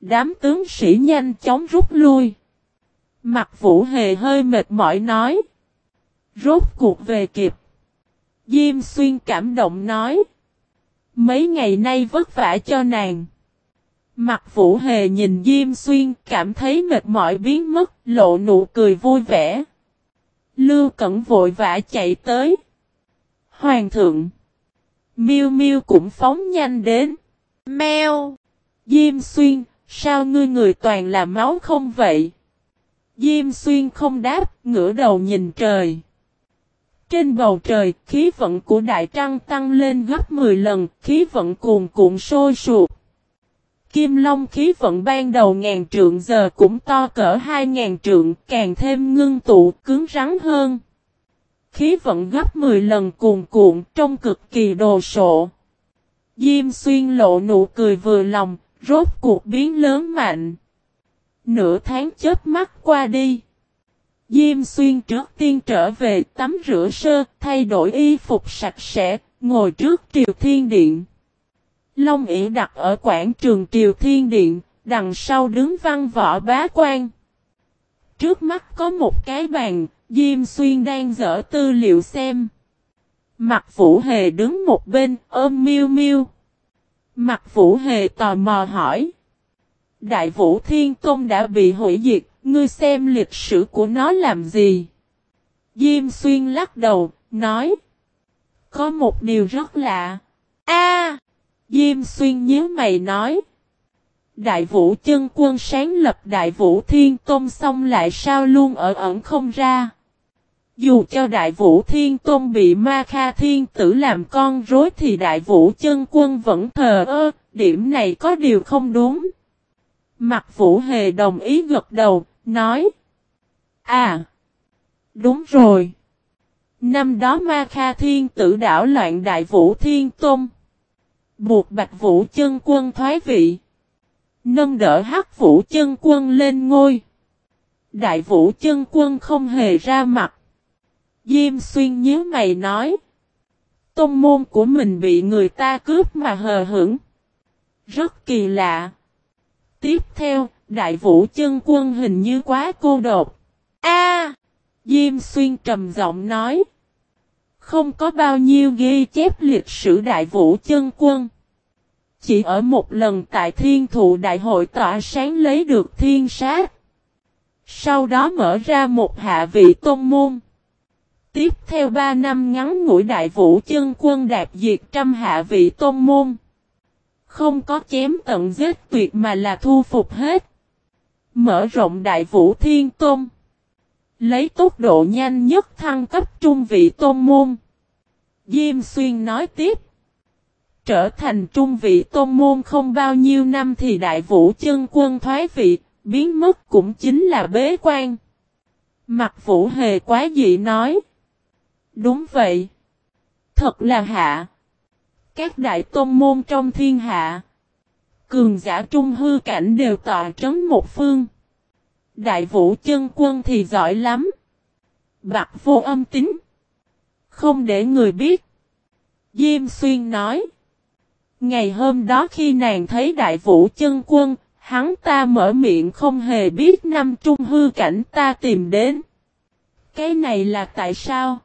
Đám tướng sĩ nhanh chóng rút lui. Mặt vũ hề hơi mệt mỏi nói. Rốt cuộc về kịp. Diêm xuyên cảm động nói. Mấy ngày nay vất vả cho nàng. Mặt vũ hề nhìn Diêm Xuyên cảm thấy mệt mỏi biến mất, lộ nụ cười vui vẻ. Lưu Cẩn vội vã chạy tới. Hoàng thượng. Miêu Miêu cũng phóng nhanh đến. Mèo. Diêm Xuyên, sao ngươi người toàn là máu không vậy? Diêm Xuyên không đáp, ngửa đầu nhìn trời. Trên bầu trời, khí vận của Đại Trăng tăng lên gấp 10 lần, khí vận cuồn cuộn sôi sụp. Kim Long khí vận ban đầu ngàn trượng giờ cũng to cỡ hai ngàn trượng, càng thêm ngưng tụ, cứng rắn hơn. Khí vận gấp 10 lần cuồn cuộn, trông cực kỳ đồ sộ. Diêm xuyên lộ nụ cười vừa lòng, rốt cuộc biến lớn mạnh. Nửa tháng chớp mắt qua đi. Diêm xuyên trước tiên trở về tắm rửa sơ, thay đổi y phục sạch sẽ, ngồi trước triều thiên điện. Long ỉ đặt ở quảng trường triều thiên điện, đằng sau đứng văn võ bá quan. Trước mắt có một cái bàn, Diêm Xuyên đang dở tư liệu xem. Mặt Vũ Hề đứng một bên, ôm miêu miêu. Mặt Vũ Hề tò mò hỏi. Đại Vũ Thiên Tôn đã bị hủy diệt, Ngươi xem lịch sử của nó làm gì? Diêm xuyên lắc đầu, nói. Có một điều rất lạ. A, Diêm xuyên nhớ mày nói. Đại vũ chân quân sáng lập đại vũ thiên tôn xong lại sao luôn ở ẩn không ra. Dù cho đại vũ thiên tôn bị ma kha thiên tử làm con rối thì đại vũ chân quân vẫn thờ ơ, điểm này có điều không đúng. Mặt vũ hề đồng ý gật đầu, nói. À, đúng rồi. Năm đó Ma Kha Thiên tử đảo loạn Đại Vũ Thiên Tôn. Buộc Bạch Vũ chân quân thoái vị. Nâng đỡ Hắc Vũ chân quân lên ngôi. Đại Vũ chân quân không hề ra mặt. Diêm xuyên nhớ mày nói. Tôn môn của mình bị người ta cướp mà hờ hững. Rất kỳ lạ. Tiếp theo, Đại vũ chân quân hình như quá cô độc. A! Diêm xuyên trầm giọng nói. Không có bao nhiêu ghi chép lịch sử đại vũ chân quân. Chỉ ở một lần tại thiên thụ đại hội tỏa sáng lấy được thiên sát. Sau đó mở ra một hạ vị tôn môn. Tiếp theo ba năm ngắn ngủi đại vũ chân quân đạt diệt trăm hạ vị tôn môn. Không có chém tận giết tuyệt mà là thu phục hết. Mở rộng đại vũ thiên tôn. Lấy tốc độ nhanh nhất thăng cấp trung vị tôn môn. Diêm xuyên nói tiếp. Trở thành trung vị tôn môn không bao nhiêu năm thì đại vũ chân quân thoái vị, biến mất cũng chính là bế quan. Mặt vũ hề quá dị nói. Đúng vậy. Thật là hạ. Các đại tôn môn trong thiên hạ cường giả trung hư cảnh đều tọa trấn một phương. Đại vũ chân quân thì giỏi lắm. Bạc vô âm tính. Không để người biết. Diêm xuyên nói. Ngày hôm đó khi nàng thấy đại vũ chân quân, hắn ta mở miệng không hề biết năm trung hư cảnh ta tìm đến. Cái này là tại sao?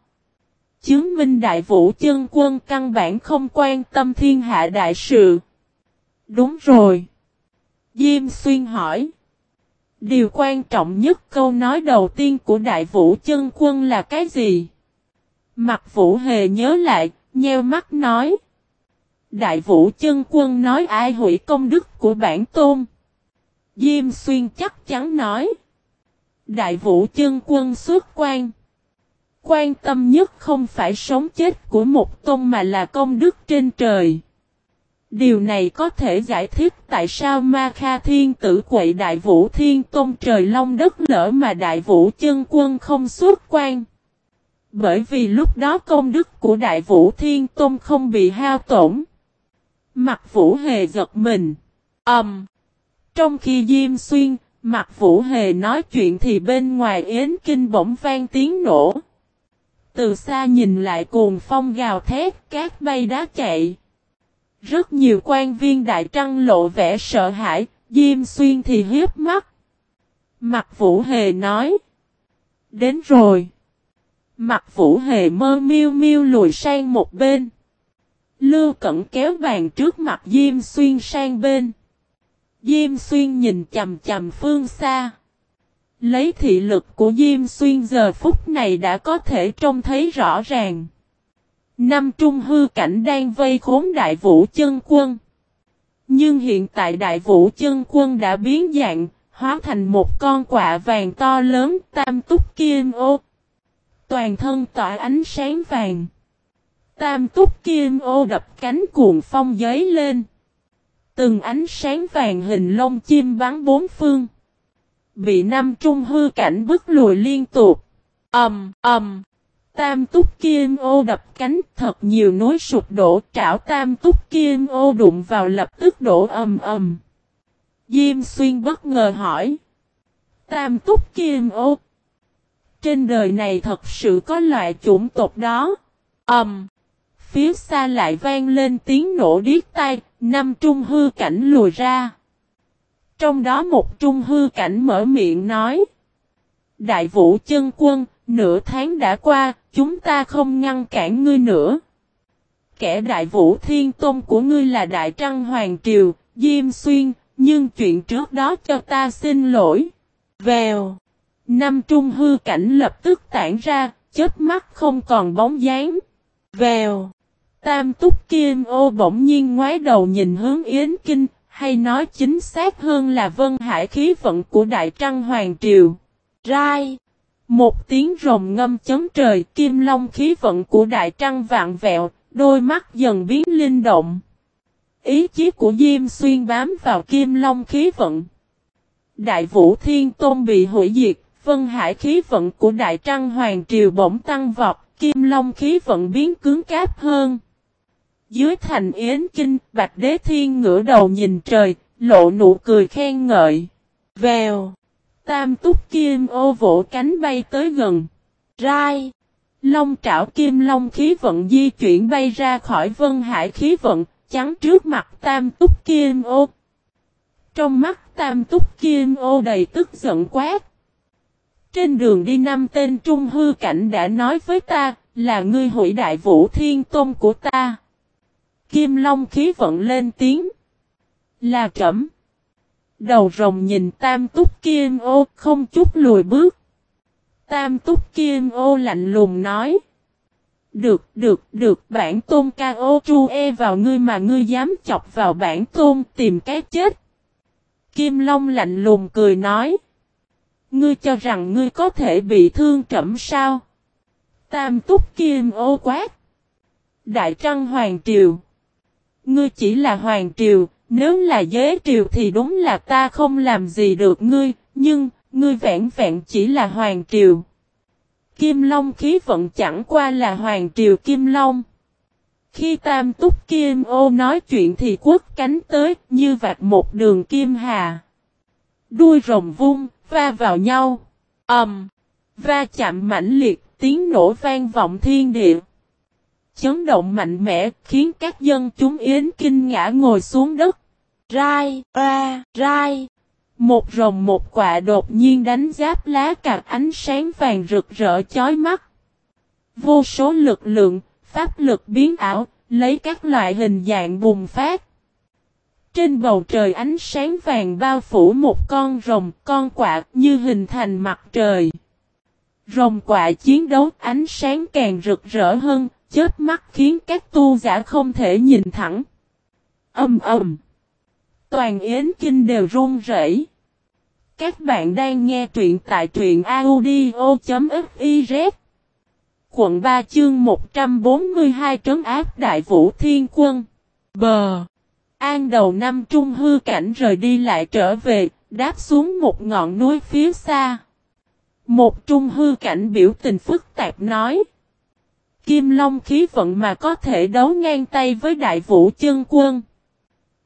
Chứng minh đại vũ chân quân căn bản không quan tâm thiên hạ đại sự. Đúng rồi. Diêm xuyên hỏi. Điều quan trọng nhất câu nói đầu tiên của đại vũ chân quân là cái gì? Mặt vũ hề nhớ lại, nheo mắt nói. Đại vũ chân quân nói ai hủy công đức của bản tôn. Diêm xuyên chắc chắn nói. Đại vũ chân quân xuất quan. Quan tâm nhất không phải sống chết của một tôn mà là công đức trên trời. Điều này có thể giải thích tại sao Ma Kha Thiên tử quậy Đại Vũ Thiên Tôn trời long đất lỡ mà Đại Vũ chân quân không xuất quan. Bởi vì lúc đó công đức của Đại Vũ Thiên Tôn không bị hao tổn. Mặt Vũ Hề giật mình. Ẩm. Um, trong khi Diêm Xuyên, Mặt Vũ Hề nói chuyện thì bên ngoài Yến Kinh bỗng vang tiếng nổ. Từ xa nhìn lại cuồng phong gào thét, cát bay đá chạy. Rất nhiều quan viên đại trăng lộ vẻ sợ hãi, Diêm Xuyên thì hiếp mắt. Mặt Vũ Hề nói. Đến rồi. Mặt Vũ Hề mơ miêu miêu lùi sang một bên. Lưu Cẩn kéo bàn trước mặt Diêm Xuyên sang bên. Diêm Xuyên nhìn chầm chầm phương xa. Lấy thị lực của Diêm Xuyên giờ phút này đã có thể trông thấy rõ ràng. Năm trung hư cảnh đang vây khốn đại vũ chân quân. Nhưng hiện tại đại vũ chân quân đã biến dạng, hóa thành một con quạ vàng to lớn tam túc kim ô. Toàn thân tỏa ánh sáng vàng. Tam túc kim ô đập cánh cuồng phong giấy lên. Từng ánh sáng vàng hình lông chim bắn bốn phương. Bị năm trung hư cảnh bức lùi liên tục. Ầm, um, ầm. Um. Tam túc kim ô đập cánh thật nhiều núi sụp đổ trảo tam túc kim ô đụng vào lập tức đổ ầm ầm. Diêm xuyên bất ngờ hỏi. Tam túc kim ô. Trên đời này thật sự có loại chủng tộc đó. Ầm. Phía xa lại vang lên tiếng nổ điếc tai, năm trung hư cảnh lùi ra. Trong đó một trung hư cảnh mở miệng nói. Đại vũ chân quân, nửa tháng đã qua, chúng ta không ngăn cản ngươi nữa. Kẻ đại vũ thiên tôn của ngươi là đại trăng hoàng triều, diêm xuyên, nhưng chuyện trước đó cho ta xin lỗi. Vèo. Năm trung hư cảnh lập tức tản ra, chết mắt không còn bóng dáng. Vèo. Tam túc kim ô bỗng nhiên ngoái đầu nhìn hướng Yến Kinh, hay nói chính xác hơn là vân hải khí vận của Đại Trăng Hoàng Triều. Rai! Một tiếng rồng ngâm chấn trời kim long khí vận của Đại Trăng vạn vẹo, đôi mắt dần biến linh động. Ý chí của Diêm Xuyên bám vào kim long khí vận. Đại Vũ Thiên Tôn bị hủy diệt, vân hải khí vận của Đại Trăng Hoàng Triều bỗng tăng vọt, kim long khí vận biến cứng cáp hơn. Dưới thành Yến Kinh, Bạch Đế Thiên ngửa đầu nhìn trời, lộ nụ cười khen ngợi. Vèo. Tam túc kim ô vỗ cánh bay tới gần. Rai. Long trảo kim long khí vận di chuyển bay ra khỏi vân hải khí vận, chắn trước mặt tam túc kim ô. Trong mắt tam túc kim ô đầy tức giận quát. Trên đường đi năm tên trung hư cảnh đã nói với ta, là ngươi hủy đại vũ thiên tôn của ta. Kim Long khí vận lên tiếng. Là trẫm. Đầu rồng nhìn tam túc kim ô không chút lùi bước. Tam túc kim ô lạnh lùng nói. Được, được, được, bản tôn ca ô chu e vào ngươi mà ngươi dám chọc vào bản tôn tìm cái chết. Kim Long lạnh lùng cười nói. Ngươi cho rằng ngươi có thể bị thương trẫm sao? Tam túc kim ô quát. Đại trăng hoàng triều. Ngươi chỉ là hoàng triều, nếu là giới triều thì đúng là ta không làm gì được ngươi, nhưng, ngươi vẹn vẹn chỉ là hoàng triều. Kim Long khí vận chẳng qua là hoàng triều Kim Long. Khi Tam Túc Kim ô nói chuyện thì quất cánh tới như vạch một đường kim hà. Đuôi rồng vung, va vào nhau. ầm, um, va chạm mãnh liệt, tiếng nổ vang vọng thiên địa chấn động mạnh mẽ, khiến các dân chúng yến kinh ngã ngồi xuống đất. Rai, ra, rai. Một rồng một quạ đột nhiên đánh giáp lá cạc ánh sáng vàng rực rỡ chói mắt. Vô số lực lượng, pháp lực biến ảo, lấy các loại hình dạng bùng phát. Trên bầu trời ánh sáng vàng bao phủ một con rồng, con quạ như hình thành mặt trời. Rồng quạ chiến đấu ánh sáng càng rực rỡ hơn, chết mắt khiến các tu giả không thể nhìn thẳng. Âm ầm. Toàn Yến Kinh đều run rẩy. Các bạn đang nghe truyện tại truyện audio.fiz. Quận 3 chương 142 trấn áp Đại Vũ Thiên Quân. Bờ. An đầu năm trung hư cảnh rời đi lại trở về, đáp xuống một ngọn núi phía xa. Một trung hư cảnh biểu tình phức tạp nói. Kim Long khí vận mà có thể đấu ngang tay với Đại Vũ chân quân.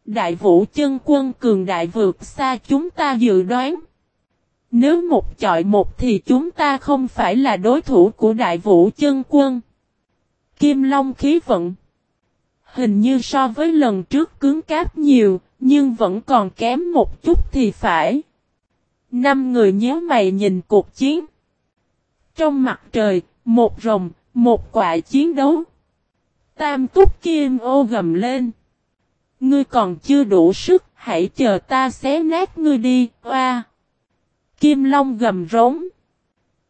Đại Vũ chân quân cường đại vượt xa chúng ta dự đoán. Nếu một chọi một thì chúng ta không phải là đối thủ của Đại Vũ chân quân. Kim Long khí vận. Hình như so với lần trước cứng cáp nhiều, nhưng vẫn còn kém một chút thì phải. Năm người nhớ mày nhìn cuộc chiến. Trong mặt trời, một rồng, một quả chiến đấu. Tam túc kim ô gầm lên. Ngươi còn chưa đủ sức, hãy chờ ta xé nát ngươi đi, oa. Kim Long gầm rống.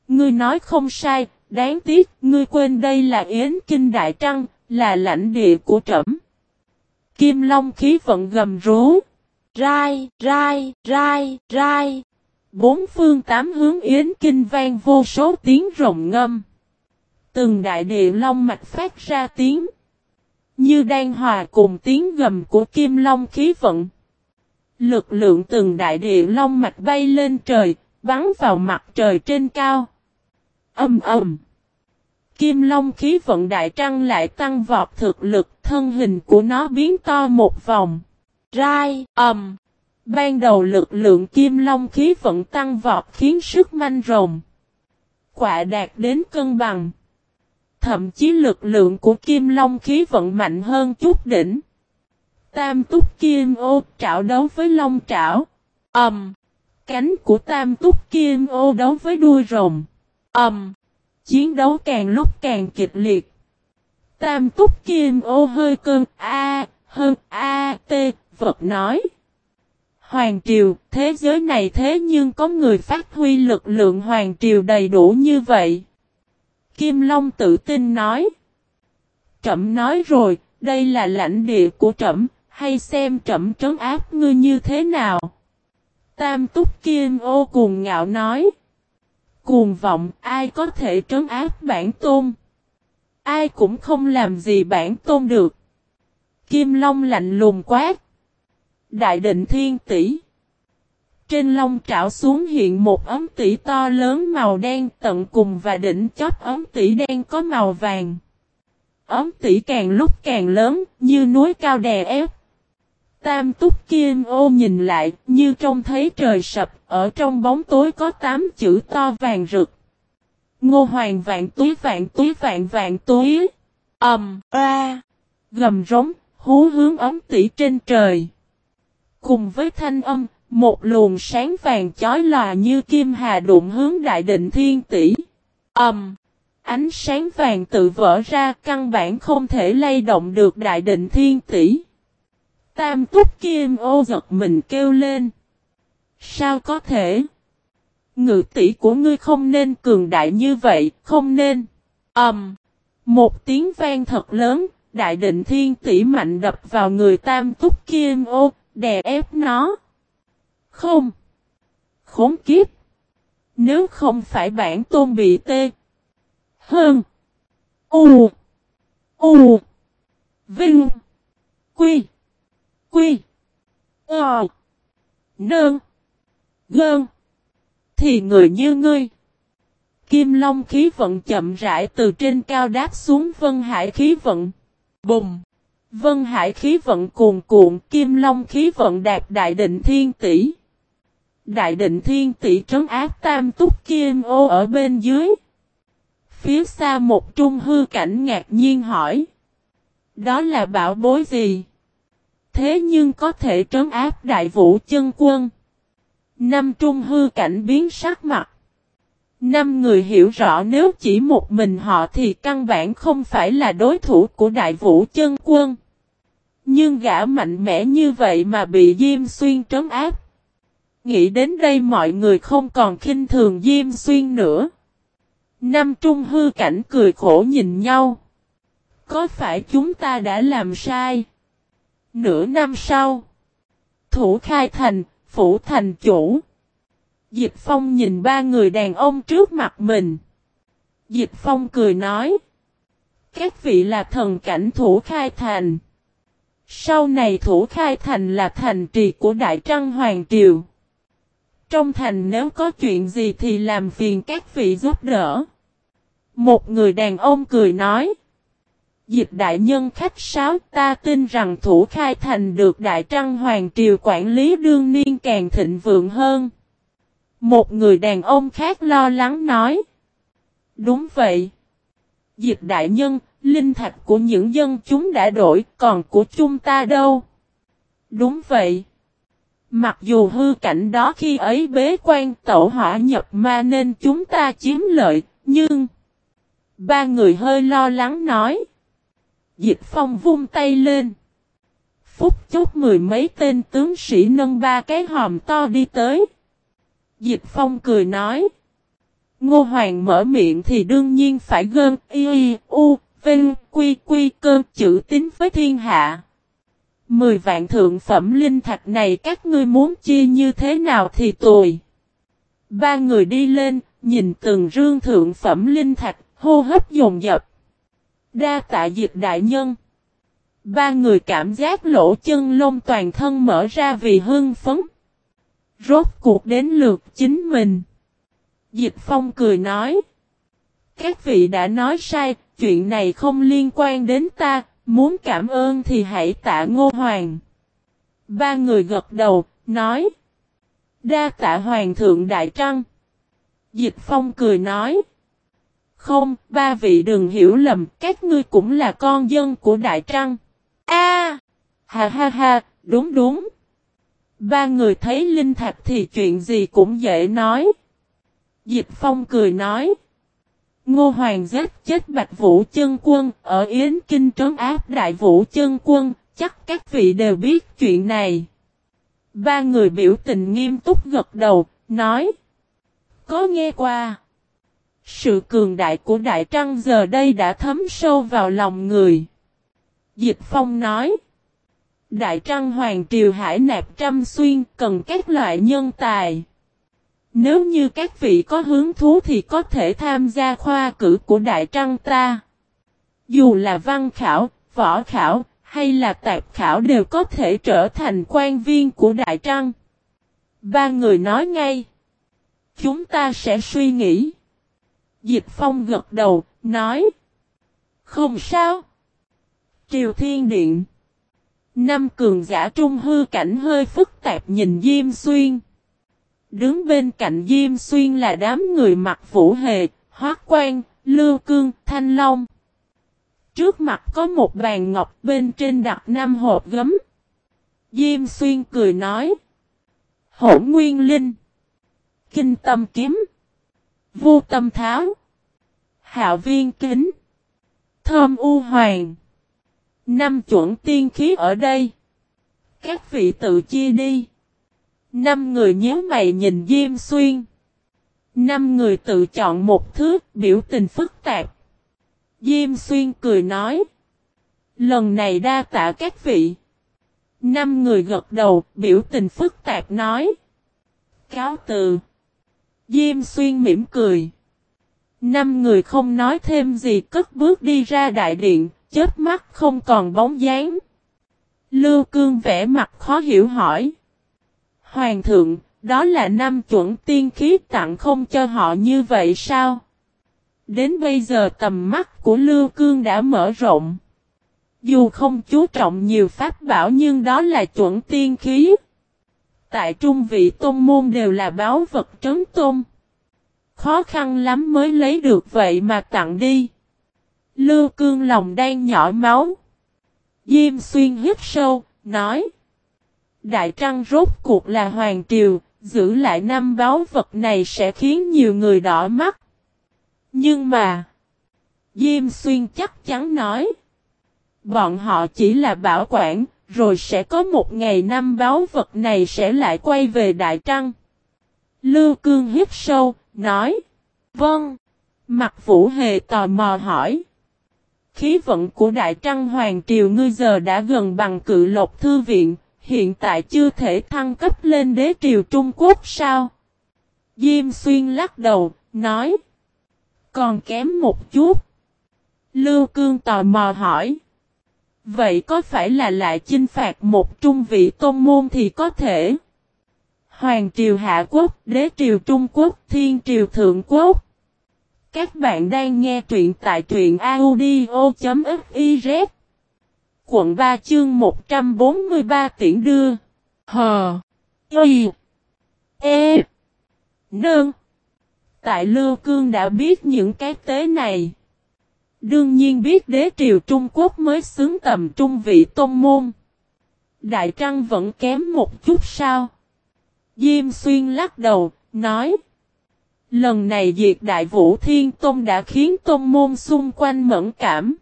Ngươi nói không sai, đáng tiếc, ngươi quên đây là Yến Kinh Đại Trăng, là lãnh địa của trẫm. Kim Long khí vận gầm rú. Rai, rai, rai, rai. Bốn phương tám hướng Yến Kinh vang vô số tiếng rồng ngâm. Từng đại địa long mạch phát ra tiếng. Như đang hòa cùng tiếng gầm của kim long khí vận. Lực lượng từng đại địa long mạch bay lên trời, bắn vào mặt trời trên cao. Âm ầm. Kim long khí vận đại trăng lại tăng vọt thực lực, thân hình của nó biến to một vòng. Rai, ầm. Ban đầu lực lượng kim long khí vận tăng vọt khiến sức manh rồng. Quả đạt đến cân bằng. Thậm chí lực lượng của kim long khí vận mạnh hơn chút đỉnh. Tam túc kim ô trảo đấu với long trảo. Ẩm. Um, cánh của tam túc kim ô đấu với đuôi rồng. Ẩm. Um, chiến đấu càng lúc càng kịch liệt. Tam túc kim ô hơi cơn A, hơn A, T, vật nói. Hoàng triều, thế giới này thế nhưng có người phát huy lực lượng hoàng triều đầy đủ như vậy. Kim Long tự tin nói. Trẩm nói rồi, đây là lãnh địa của trẩm, hay xem trẩm trấn áp ngươi như thế nào? Tam túc Kim ô cuồng ngạo nói. Cuồng vọng, ai có thể trấn áp bản tôn? Ai cũng không làm gì bản tôn được. Kim Long lạnh lùng quát. Đại định thiên tỷ. Trên lông trảo xuống hiện một ấm tỷ to lớn màu đen tận cùng và đỉnh chóp ấm tỷ đen có màu vàng. Ấm tỷ càng lúc càng lớn, như núi cao đè ép. Tam túc kim ô nhìn lại, như trông thấy trời sập, ở trong bóng tối có tám chữ to vàng rực. Ngô hoàng vạn túi vạn túi vạn vạn túi. Ẩm, um, a, gầm rống, hú hướng ấm tỷ trên trời. Cùng với thanh âm, một luồng sáng vàng chói lòa như kim hà đụng hướng đại định thiên tỷ. Ầm. Um, ánh sáng vàng tự vỡ ra căn bản không thể lay động được đại định thiên tỷ. Tam túc kim ô giật mình kêu lên. Sao có thể? Ngự tỷ của ngươi không nên cường đại như vậy, không nên. Ầm. Um, một tiếng vang thật lớn, đại định thiên tỷ mạnh đập vào người tam túc kim ô, đè ép nó. Không. Khốn kiếp. Nếu không phải bản tôn bị tê. Hơn. U. U. Vinh. Quy. Quy. Ờ. Nơn. Gơn. Thì người như ngươi. Kim Long khí vận chậm rãi từ trên cao đáp xuống Vân Hải khí vận. Bùng. Vân Hải khí vận cuồn cuộn, Kim Long khí vận đạt đại định thiên tỷ. Đại định thiên tỷ trấn áp tam túc kim ô ở bên dưới. Phía xa một trung hư cảnh ngạc nhiên hỏi. Đó là bảo bối gì? Thế nhưng có thể trấn áp đại vũ chân quân. Năm trung hư cảnh biến sắc mặt. Năm người hiểu rõ nếu chỉ một mình họ thì căn bản không phải là đối thủ của đại vũ chân quân. Nhưng gã mạnh mẽ như vậy mà bị Diêm Xuyên trấn áp. Nghĩ đến đây mọi người không còn khinh thường Diêm Xuyên nữa. Năm trung hư cảnh cười khổ nhìn nhau. Có phải chúng ta đã làm sai? Nửa năm sau. Thủ khai thành, phủ thành chủ. Dịch Phong nhìn ba người đàn ông trước mặt mình. Dịch Phong cười nói. Các vị là thần cảnh thủ khai thành. Sau này thủ khai thành là thành trì của Đại Trăng Hoàng Triều. Trong thành nếu có chuyện gì thì làm phiền các vị giúp đỡ. Một người đàn ông cười nói. Dịch đại nhân khách sáo ta tin rằng thủ khai thành được Đại Trăng Hoàng Triều quản lý đương niên càng thịnh vượng hơn. Một người đàn ông khác lo lắng nói. Đúng vậy. Dịch đại nhân, linh thạch của những dân chúng đã đổi, còn của chúng ta đâu? Đúng vậy. Mặc dù hư cảnh đó khi ấy bế quan tẩu hỏa nhập ma nên chúng ta chiếm lợi, nhưng... Ba người hơi lo lắng nói. Dịch phong vung tay lên. Phúc chốc mười mấy tên tướng sĩ nâng ba cái hòm to đi tới. Dịch phong cười nói. Ngô Hoàng mở miệng thì đương nhiên phải gơn y y u vinh quy quy cơ chữ tín với thiên hạ. Mười vạn thượng phẩm linh thạch này các ngươi muốn chia như thế nào thì tùy. Ba người đi lên, nhìn từng rương thượng phẩm linh thạch, hô hấp dồn dập. Đa tạ diệt đại nhân. Ba người cảm giác lỗ chân lông toàn thân mở ra vì hưng phấn. Rốt cuộc đến lượt chính mình. Dịch Phong cười nói. Các vị đã nói sai, chuyện này không liên quan đến ta, muốn cảm ơn thì hãy tạ Ngô Hoàng. Ba người gật đầu, nói. Đa tạ Hoàng thượng Đại Trăng. Dịch Phong cười nói. Không, ba vị đừng hiểu lầm, các ngươi cũng là con dân của Đại Trăng. A, Ha ha ha, đúng đúng. Ba người thấy linh thạch thì chuyện gì cũng dễ nói. Dịch Phong cười nói. Ngô Hoàng giết chết Bạch Vũ chân quân ở Yến Kinh trấn áp Đại Vũ chân quân, chắc các vị đều biết chuyện này. Ba người biểu tình nghiêm túc gật đầu, nói. Có nghe qua. Sự cường đại của Đại Trăng giờ đây đã thấm sâu vào lòng người. Dịch Phong nói. Đại Trăng Hoàng Triều Hải nạp trăm xuyên cần các loại nhân tài. Nếu như các vị có hứng thú thì có thể tham gia khoa cử của Đại Trăng ta. Dù là văn khảo, võ khảo, hay là tạp khảo đều có thể trở thành quan viên của Đại Trăng. Ba người nói ngay. Chúng ta sẽ suy nghĩ. Dịch Phong gật đầu, nói. Không sao. Triều Thiên Điện. Năm cường giả trung hư cảnh hơi phức tạp nhìn Diêm Xuyên. Đứng bên cạnh Diêm Xuyên là đám người mặc vũ hề, hoác quan, lưu cương, thanh long. Trước mặt có một bàn ngọc bên trên đặt năm hộp gấm. Diêm Xuyên cười nói. Hổ Nguyên Linh. Kinh Tâm Kiếm. Vô Tâm Tháo. Hạo Viên Kính. Thơm U Hoàng. Năm chuẩn tiên khí ở đây. Các vị tự chia đi. Năm người nhớ mày nhìn Diêm Xuyên. Năm người tự chọn một thứ biểu tình phức tạp. Diêm Xuyên cười nói. Lần này đa tạ các vị. Năm người gật đầu, biểu tình phức tạp nói. Cáo từ. Diêm Xuyên mỉm cười. Năm người không nói thêm gì cất bước đi ra đại điện, chết mắt không còn bóng dáng. Lưu Cương vẽ mặt khó hiểu hỏi. Hoàng thượng, đó là năm chuẩn tiên khí tặng không cho họ như vậy sao? Đến bây giờ tầm mắt của Lưu Cương đã mở rộng. Dù không chú trọng nhiều pháp bảo nhưng đó là chuẩn tiên khí. Tại trung vị tôn môn đều là báo vật trấn tôn. Khó khăn lắm mới lấy được vậy mà tặng đi. Lưu cương lòng đang nhỏ máu. Diêm xuyên hít sâu, nói. Đại Trăng rốt cuộc là hoàng triều, giữ lại năm báo vật này sẽ khiến nhiều người đỏ mắt. Nhưng mà, Diêm Xuyên chắc chắn nói, bọn họ chỉ là bảo quản, rồi sẽ có một ngày năm báo vật này sẽ lại quay về Đại Trăng. Lưu Cương hít sâu, nói, vâng. Mặt Vũ Hề tò mò hỏi, Khí vận của Đại Trăng Hoàng Triều ngươi giờ đã gần bằng cự lộc thư viện, hiện tại chưa thể thăng cấp lên đế triều Trung Quốc sao? Diêm Xuyên lắc đầu, nói. Còn kém một chút. Lưu Cương tò mò hỏi. Vậy có phải là lại chinh phạt một trung vị tôn môn thì có thể? Hoàng triều Hạ Quốc, Đế triều Trung Quốc, Thiên triều Thượng Quốc. Các bạn đang nghe truyện tại truyện audio.fif Quận 3 chương 143 tiễn đưa. Hờ. Y. E. Nương. Tại Lưu Cương đã biết những cái tế này. Đương nhiên biết đế triều Trung Quốc mới xứng tầm trung vị tôn môn. Đại Trăng vẫn kém một chút sao? Diêm Xuyên lắc đầu, nói. Lần này diệt Đại Vũ Thiên Tôn đã khiến tôn môn xung quanh mẫn cảm.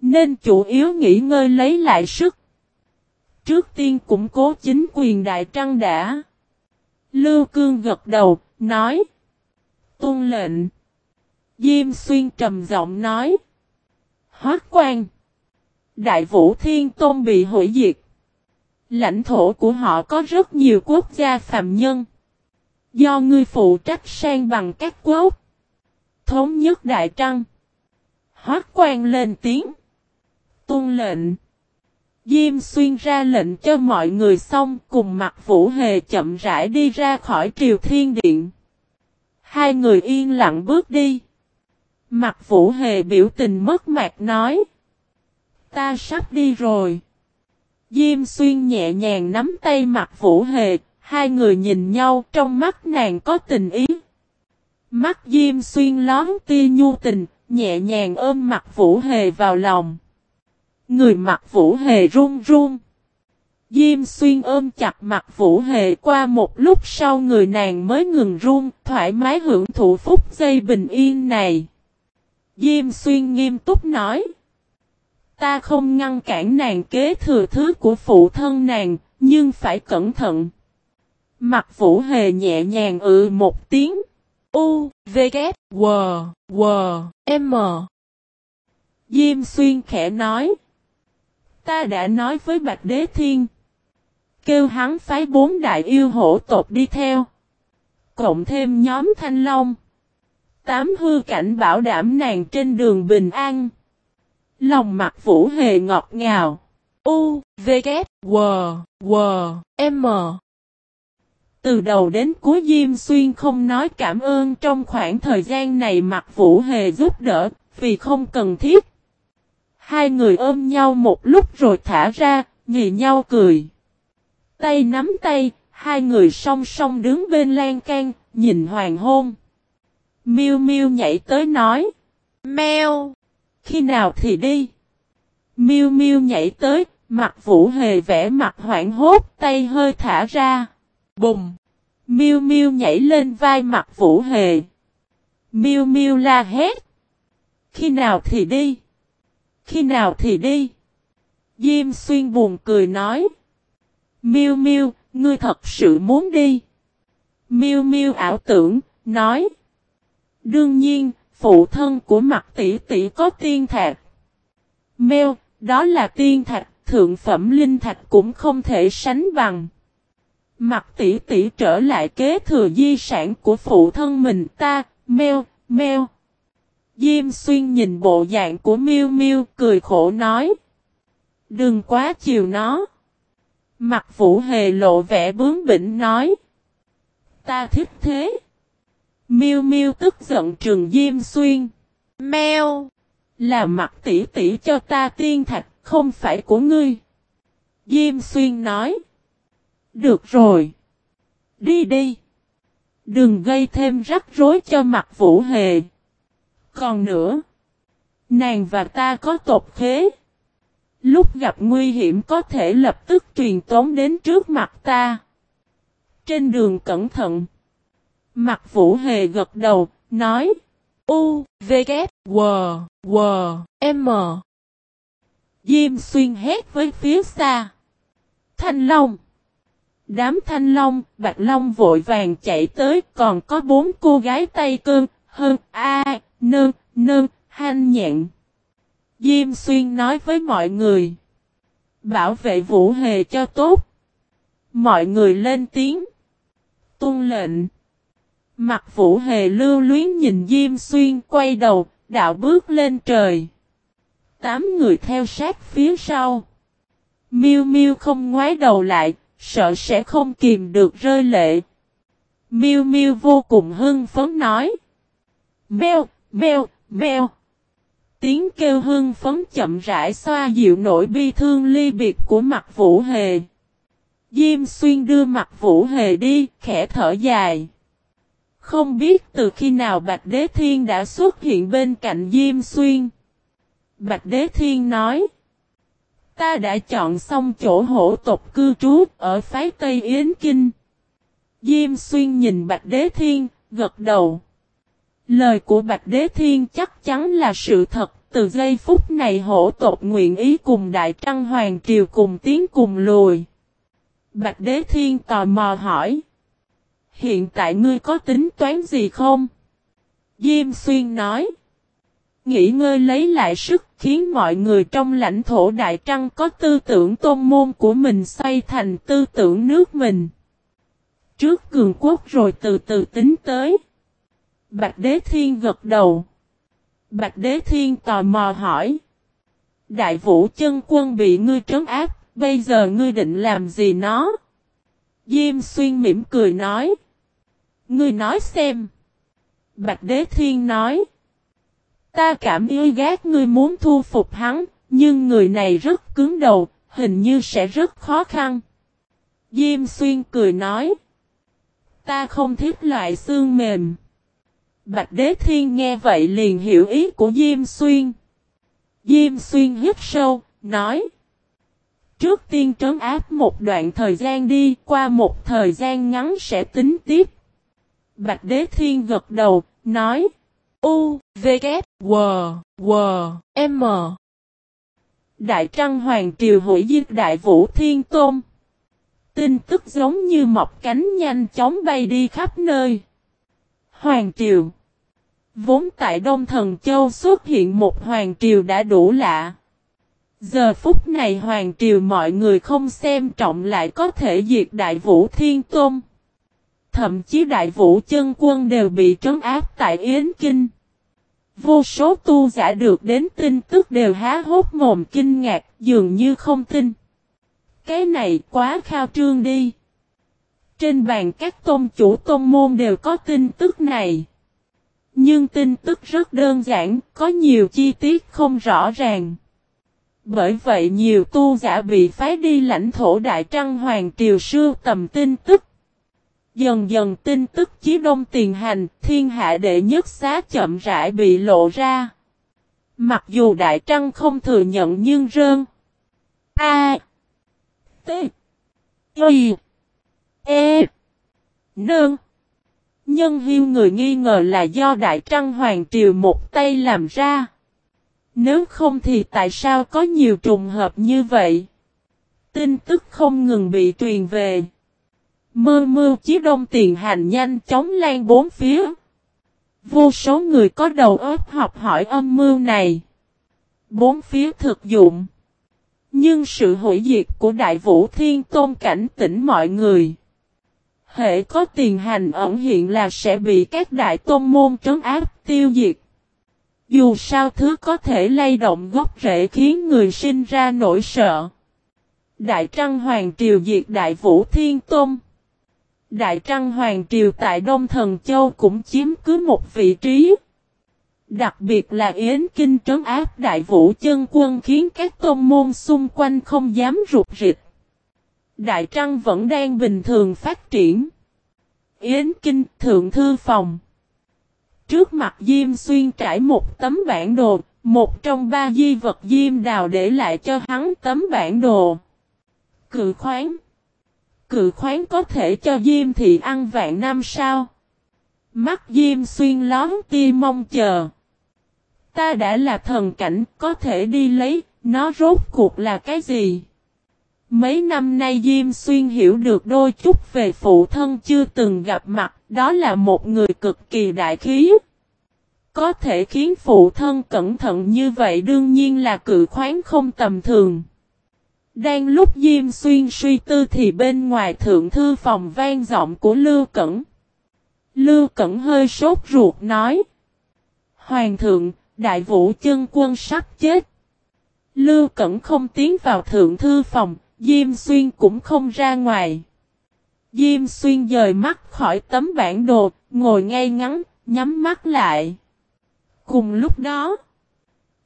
Nên chủ yếu nghỉ ngơi lấy lại sức. Trước tiên củng cố chính quyền Đại Trăng đã. Lưu Cương gật đầu, nói. Tôn lệnh. Diêm xuyên trầm giọng nói. Hót quan. Đại vũ thiên tôn bị hủy diệt. Lãnh thổ của họ có rất nhiều quốc gia phạm nhân. Do ngươi phụ trách sang bằng các quốc. Thống nhất Đại Trăng. Hót quan lên tiếng tuân lệnh. Diêm xuyên ra lệnh cho mọi người xong cùng mặt vũ hề chậm rãi đi ra khỏi triều thiên điện. Hai người yên lặng bước đi. Mặt vũ hề biểu tình mất mạc nói. Ta sắp đi rồi. Diêm xuyên nhẹ nhàng nắm tay mặt vũ hề, hai người nhìn nhau trong mắt nàng có tình ý. Mắt Diêm xuyên lón tia nhu tình, nhẹ nhàng ôm mặt vũ hề vào lòng. Người mặt vũ hề run run. Diêm xuyên ôm chặt mặt vũ hề qua một lúc sau người nàng mới ngừng run, thoải mái hưởng thụ phút giây bình yên này. Diêm xuyên nghiêm túc nói. Ta không ngăn cản nàng kế thừa thứ của phụ thân nàng, nhưng phải cẩn thận. Mặt vũ hề nhẹ nhàng ừ một tiếng. U, V, K, W, W, M. Diêm xuyên khẽ nói. Ta đã nói với Bạch Đế Thiên. Kêu hắn phái bốn đại yêu hổ tộc đi theo. Cộng thêm nhóm Thanh Long. Tám hư cảnh bảo đảm nàng trên đường bình an. Lòng mặt vũ hề ngọt ngào. U, V, K, W, W, M. Từ đầu đến cuối Diêm Xuyên không nói cảm ơn trong khoảng thời gian này mặt vũ hề giúp đỡ, vì không cần thiết. Hai người ôm nhau một lúc rồi thả ra, nhìn nhau cười. Tay nắm tay, hai người song song đứng bên lan can, nhìn hoàng hôn. Miu Miu nhảy tới nói. Mèo. Khi nào thì đi. Miu Miu nhảy tới, mặt Vũ Hề vẽ mặt hoảng hốt, tay hơi thả ra. bùm Miu Miu nhảy lên vai mặt Vũ Hề. Miu Miu la hét. Khi nào thì đi. Khi nào thì đi. Diêm xuyên buồn cười nói. Miu Miu, ngươi thật sự muốn đi. Miu Miu ảo tưởng, nói. Đương nhiên, phụ thân của mặt tỷ tỷ có tiên thạch. Mèo, đó là tiên thạch, thượng phẩm linh thạch cũng không thể sánh bằng. Mặt tỷ tỷ trở lại kế thừa di sản của phụ thân mình ta, Meo, meo. Diêm xuyên nhìn bộ dạng của miu miu cười khổ nói. Đừng quá chiều nó. Mặt vũ hề lộ vẻ bướng bỉnh nói. Ta thích thế. Miêu Miêu tức giận Trường Diêm Xuyên. Mèo! Là mặt tỷ tỷ cho ta tiên thạch, không phải của ngươi. Diêm Xuyên nói. Được rồi. Đi đi. Đừng gây thêm rắc rối cho mặt vũ hề. Còn nữa. Nàng và ta có tộc khế. Lúc gặp nguy hiểm có thể lập tức truyền tống đến trước mặt ta. Trên đường cẩn thận. Mặt vũ hề gật đầu, nói. U, V, K, W, W, M. Diêm xuyên hét với phía xa. Thanh Long. Đám Thanh Long, Bạch Long vội vàng chạy tới, còn có bốn cô gái tay cơn, hơn, a, nơ, nơ, hanh nhạn. Diêm Xuyên nói với mọi người. Bảo vệ Vũ Hề cho tốt. Mọi người lên tiếng. tung lệnh. Mặt Vũ Hề lưu luyến nhìn Diêm Xuyên quay đầu, đạo bước lên trời. Tám người theo sát phía sau. Miêu Miêu không ngoái đầu lại, sợ sẽ không kìm được rơi lệ. Miêu Miêu vô cùng hưng phấn nói. Mèo, Bèo, bèo. Tiếng kêu hưng phấn chậm rãi xoa dịu nỗi bi thương ly biệt của mặt Vũ Hề. Diêm xuyên đưa mặt Vũ Hề đi, khẽ thở dài. Không biết từ khi nào Bạch Đế Thiên đã xuất hiện bên cạnh Diêm Xuyên. Bạch Đế Thiên nói. Ta đã chọn xong chỗ hổ tộc cư trú ở phái Tây Yến Kinh. Diêm Xuyên nhìn Bạch Đế Thiên, gật đầu. Lời của Bạch Đế Thiên chắc chắn là sự thật, từ giây phút này hổ tộc nguyện ý cùng Đại Trăng Hoàng Triều cùng tiến cùng lùi. Bạch Đế Thiên tò mò hỏi. Hiện tại ngươi có tính toán gì không? Diêm Xuyên nói. nghĩ ngơi lấy lại sức khiến mọi người trong lãnh thổ Đại Trăng có tư tưởng tôn môn của mình xoay thành tư tưởng nước mình. Trước cường quốc rồi từ từ tính tới. Bạch Đế Thiên gật đầu. Bạch Đế Thiên tò mò hỏi. Đại vũ chân quân bị ngươi trấn áp, bây giờ ngươi định làm gì nó? Diêm xuyên mỉm cười nói. Ngươi nói xem. Bạch Đế Thiên nói. Ta cảm yêu ghét ngươi muốn thu phục hắn, nhưng người này rất cứng đầu, hình như sẽ rất khó khăn. Diêm xuyên cười nói. Ta không thích loại xương mềm. Bạch Đế Thiên nghe vậy liền hiểu ý của Diêm Xuyên. Diêm Xuyên hít sâu, nói. Trước tiên trấn áp một đoạn thời gian đi, qua một thời gian ngắn sẽ tính tiếp. Bạch Đế Thiên gật đầu, nói. U, V, K, W, W, M. Đại Trăng Hoàng Triều Hội diệt Đại Vũ Thiên Tôn. Tin tức giống như mọc cánh nhanh chóng bay đi khắp nơi. Hoàng Triều Vốn tại Đông Thần Châu xuất hiện một Hoàng Triều đã đủ lạ. Giờ phút này Hoàng Triều mọi người không xem trọng lại có thể diệt Đại Vũ Thiên Tôn. Thậm chí Đại Vũ Chân Quân đều bị trấn áp tại Yến Kinh. Vô số tu giả được đến tin tức đều há hốt mồm kinh ngạc, dường như không tin. Cái này quá khao trương đi. Trên bàn các tôn chủ tôn môn đều có tin tức này. Nhưng tin tức rất đơn giản, có nhiều chi tiết không rõ ràng. Bởi vậy nhiều tu giả bị phái đi lãnh thổ Đại Trăng Hoàng Triều sưu tầm tin tức. Dần dần tin tức chí đông tiền hành, thiên hạ đệ nhất xá chậm rãi bị lộ ra. Mặc dù Đại Trăng không thừa nhận nhưng rơn. A. T. Y. E. Nương. Nhân hiêu người nghi ngờ là do Đại Trăng Hoàng Triều một tay làm ra. Nếu không thì tại sao có nhiều trùng hợp như vậy? Tin tức không ngừng bị truyền về. Mơ mưu chí đông tiền hành nhanh chóng lan bốn phía. Vô số người có đầu óc học hỏi âm mưu này. Bốn phía thực dụng. Nhưng sự hủy diệt của Đại Vũ Thiên Tôn cảnh tỉnh mọi người. Hệ có tiền hành ẩn hiện là sẽ bị các đại tôn môn trấn áp, tiêu diệt. Dù sao thứ có thể lay động gốc rễ khiến người sinh ra nỗi sợ. Đại Trăng Hoàng Triều diệt Đại Vũ Thiên Tôn. Đại Trăng Hoàng Triều tại Đông Thần Châu cũng chiếm cứ một vị trí. Đặc biệt là Yến Kinh trấn áp Đại Vũ chân quân khiến các tôn môn xung quanh không dám rụt rịch. Đại Trăng vẫn đang bình thường phát triển. Yến Kinh Thượng Thư Phòng Trước mặt Diêm Xuyên trải một tấm bản đồ, một trong ba di vật Diêm Đào để lại cho hắn tấm bản đồ. Cự khoáng Cự khoáng có thể cho Diêm Thị ăn vạn năm sao? Mắt Diêm Xuyên lón tia mong chờ. Ta đã là thần cảnh, có thể đi lấy, nó rốt cuộc là cái gì? Mấy năm nay Diêm Xuyên hiểu được đôi chút về phụ thân chưa từng gặp mặt, đó là một người cực kỳ đại khí. Có thể khiến phụ thân cẩn thận như vậy đương nhiên là cự khoáng không tầm thường. Đang lúc Diêm Xuyên suy tư thì bên ngoài thượng thư phòng vang giọng của Lưu Cẩn. Lưu Cẩn hơi sốt ruột nói. Hoàng thượng, đại vũ chân quân sắp chết. Lưu Cẩn không tiến vào thượng thư phòng, Diêm Xuyên cũng không ra ngoài. Diêm Xuyên dời mắt khỏi tấm bản đồ, ngồi ngay ngắn, nhắm mắt lại. Cùng lúc đó,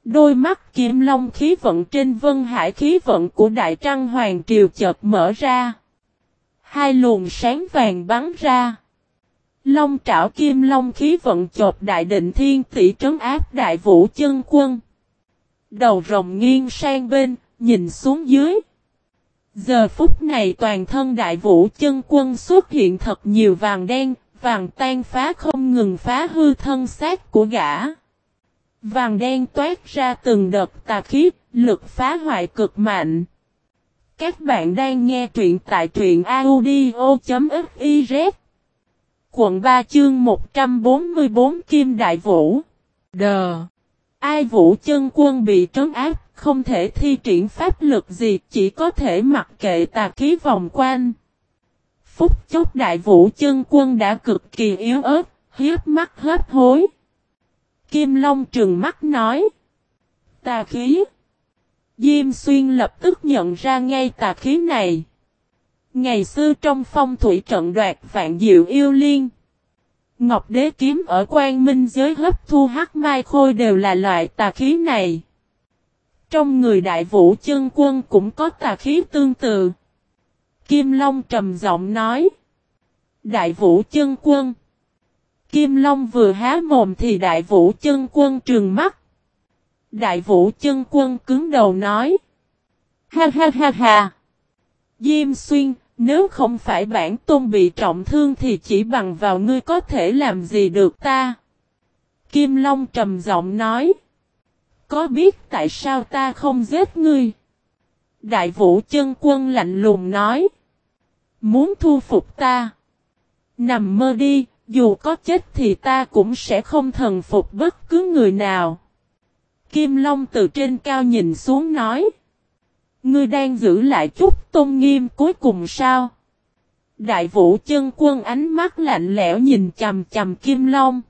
đôi mắt kim long khí vận trên vân hải khí vận của Đại Trăng Hoàng Triều chợt mở ra. Hai luồng sáng vàng bắn ra. Long trảo kim long khí vận chộp đại định thiên tỷ trấn áp đại vũ chân quân. Đầu rồng nghiêng sang bên, nhìn xuống dưới. Giờ phút này toàn thân đại vũ chân quân xuất hiện thật nhiều vàng đen, vàng tan phá không ngừng phá hư thân xác của gã. Vàng đen toát ra từng đợt tà khí, lực phá hoại cực mạnh. Các bạn đang nghe truyện tại truyện audio.fiz Quận 3 chương 144 Kim Đại Vũ Đờ Ai Vũ chân quân bị trấn áp, không thể thi triển pháp lực gì, chỉ có thể mặc kệ tà khí vòng quanh. Phúc chốc Đại Vũ chân quân đã cực kỳ yếu ớt, hiếp mắt hết hối. Kim Long trừng mắt nói Tà khí Diêm Xuyên lập tức nhận ra ngay tà khí này. Ngày xưa trong phong thủy trận đoạt vạn diệu yêu liên. Ngọc đế kiếm ở quan minh giới hấp thu hắc mai khôi đều là loại tà khí này. Trong người đại vũ chân quân cũng có tà khí tương tự. Kim Long trầm giọng nói. Đại vũ chân quân. Kim Long vừa há mồm thì đại vũ chân quân trừng mắt. Đại vũ chân quân cứng đầu nói. Ha ha ha ha. Diêm xuyên, nếu không phải bản tôn bị trọng thương thì chỉ bằng vào ngươi có thể làm gì được ta. Kim Long trầm giọng nói. Có biết tại sao ta không giết ngươi? Đại vũ chân quân lạnh lùng nói. Muốn thu phục ta. Nằm mơ đi, dù có chết thì ta cũng sẽ không thần phục bất cứ người nào. Kim Long từ trên cao nhìn xuống nói. Ngươi đang giữ lại chút tôn nghiêm cuối cùng sao? Đại vũ chân quân ánh mắt lạnh lẽo nhìn chầm chầm Kim Long.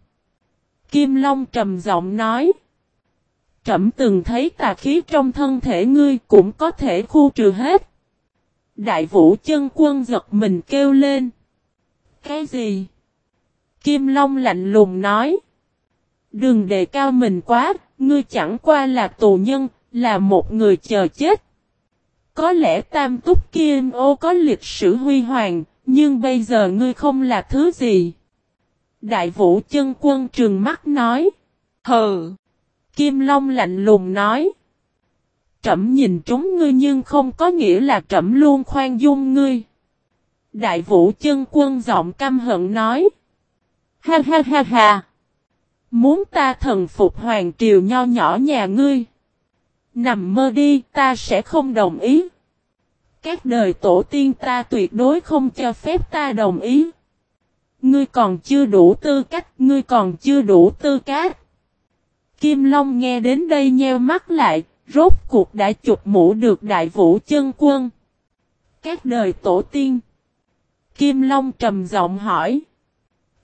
Kim Long trầm giọng nói. Trẩm từng thấy tà khí trong thân thể ngươi cũng có thể khu trừ hết. Đại vũ chân quân giật mình kêu lên. Cái gì? Kim Long lạnh lùng nói. Đừng đề cao mình quá, ngươi chẳng qua là tù nhân, là một người chờ chết. Có lẽ tam túc kim ô có lịch sử huy hoàng, nhưng bây giờ ngươi không là thứ gì. Đại vũ chân quân trừng mắt nói. Hờ! Kim Long lạnh lùng nói. Trẫm nhìn trúng ngươi nhưng không có nghĩa là trẫm luôn khoan dung ngươi. Đại vũ chân quân giọng căm hận nói. Ha ha ha ha. Muốn ta thần phục hoàng triều nho nhỏ nhà ngươi. Nằm mơ đi ta sẽ không đồng ý. Các đời tổ tiên ta tuyệt đối không cho phép ta đồng ý. Ngươi còn chưa đủ tư cách, ngươi còn chưa đủ tư cách. Kim Long nghe đến đây nheo mắt lại, rốt cuộc đã chụp mũ được đại vũ chân quân. Các đời tổ tiên. Kim Long trầm giọng hỏi.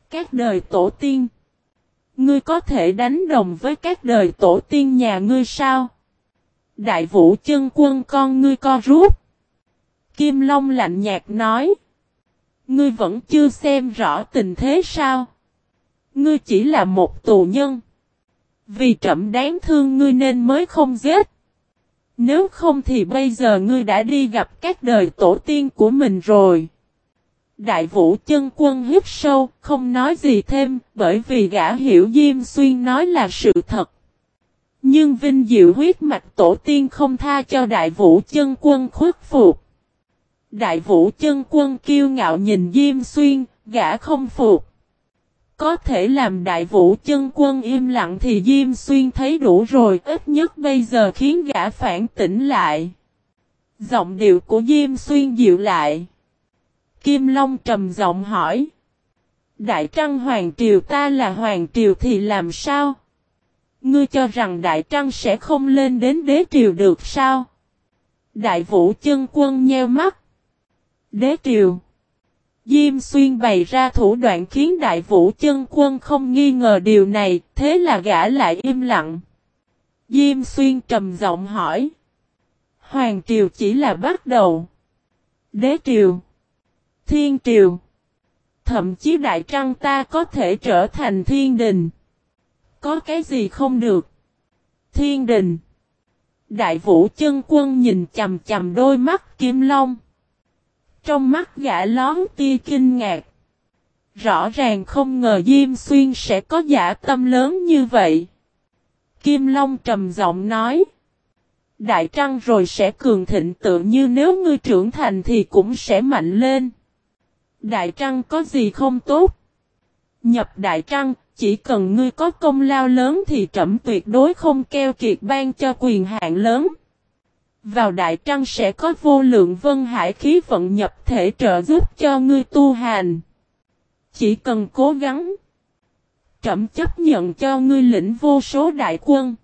Các đời tổ tiên. Ngươi có thể đánh đồng với các đời tổ tiên nhà ngươi sao? Đại vũ chân quân con ngươi co rút. Kim Long lạnh nhạt nói. Ngươi vẫn chưa xem rõ tình thế sao? Ngươi chỉ là một tù nhân. Vì trẫm đáng thương ngươi nên mới không giết. Nếu không thì bây giờ ngươi đã đi gặp các đời tổ tiên của mình rồi. Đại vũ chân quân hít sâu, không nói gì thêm, bởi vì gã hiểu Diêm Xuyên nói là sự thật. Nhưng vinh diệu huyết mạch tổ tiên không tha cho đại vũ chân quân khuất phục. Đại vũ chân quân kiêu ngạo nhìn Diêm Xuyên, gã không phục. Có thể làm đại vũ chân quân im lặng thì Diêm Xuyên thấy đủ rồi, ít nhất bây giờ khiến gã phản tỉnh lại. Giọng điệu của Diêm Xuyên dịu lại. Kim Long trầm giọng hỏi. Đại Trăng Hoàng Triều ta là Hoàng Triều thì làm sao? Ngươi cho rằng Đại Trăng sẽ không lên đến đế triều được sao? Đại vũ chân quân nheo mắt. Đế triều. Diêm xuyên bày ra thủ đoạn khiến đại vũ chân quân không nghi ngờ điều này, thế là gã lại im lặng. Diêm xuyên trầm giọng hỏi. Hoàng triều chỉ là bắt đầu. Đế triều. Thiên triều. Thậm chí đại trăng ta có thể trở thành thiên đình. Có cái gì không được? Thiên đình. Đại vũ chân quân nhìn chầm chầm đôi mắt kim long. Trong mắt gã lón tia kinh ngạc. Rõ ràng không ngờ Diêm Xuyên sẽ có giả tâm lớn như vậy. Kim Long trầm giọng nói. Đại Trăng rồi sẽ cường thịnh tự như nếu ngươi trưởng thành thì cũng sẽ mạnh lên. Đại Trăng có gì không tốt? Nhập Đại Trăng, chỉ cần ngươi có công lao lớn thì trẫm tuyệt đối không keo kiệt ban cho quyền hạn lớn. Vào Đại Trăng sẽ có vô lượng vân hải khí vận nhập thể trợ giúp cho ngươi tu hành. Chỉ cần cố gắng. Trẫm chấp nhận cho ngươi lĩnh vô số đại quân.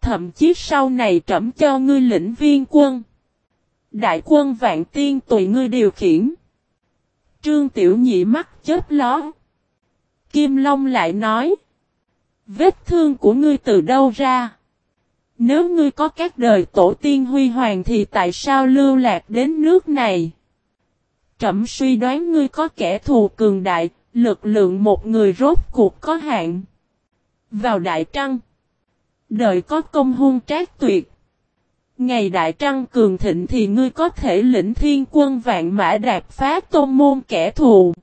Thậm chí sau này trẫm cho ngươi lĩnh viên quân. Đại quân vạn tiên tùy ngươi điều khiển. Trương Tiểu Nhị mắt chết ló. Kim Long lại nói. Vết thương của ngươi từ đâu ra? Nếu ngươi có các đời tổ tiên huy hoàng thì tại sao lưu lạc đến nước này? Trẩm suy đoán ngươi có kẻ thù cường đại, lực lượng một người rốt cuộc có hạn. Vào đại trăng. Đời có công hung trác tuyệt. Ngày đại trăng cường thịnh thì ngươi có thể lĩnh thiên quân vạn mã đạt phá tôn môn kẻ thù.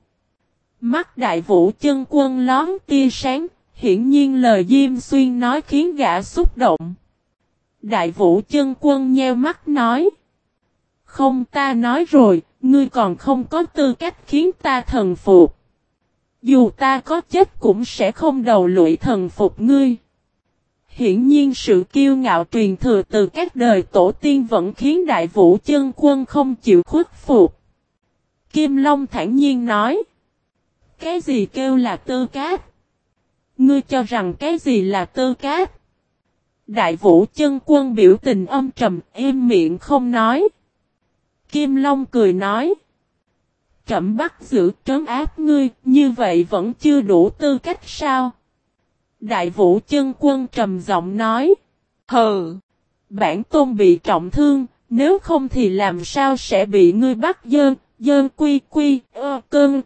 Mắt đại vũ chân quân lón tia sáng, hiển nhiên lời Diêm Xuyên nói khiến gã xúc động. Đại vũ chân quân nheo mắt nói. Không ta nói rồi, ngươi còn không có tư cách khiến ta thần phục. Dù ta có chết cũng sẽ không đầu lụy thần phục ngươi. Hiển nhiên sự kiêu ngạo truyền thừa từ các đời tổ tiên vẫn khiến đại vũ chân quân không chịu khuất phục. Kim Long thản nhiên nói. Cái gì kêu là tư cát? Ngươi cho rằng cái gì là tư cát? Đại vũ chân quân biểu tình âm trầm, im miệng không nói. Kim Long cười nói. Trẩm bắt giữ trấn áp ngươi, như vậy vẫn chưa đủ tư cách sao? Đại vũ chân quân trầm giọng nói. Hừ! Bản tôn bị trọng thương, nếu không thì làm sao sẽ bị ngươi bắt dơn, dơn quy quy, ơ cơn,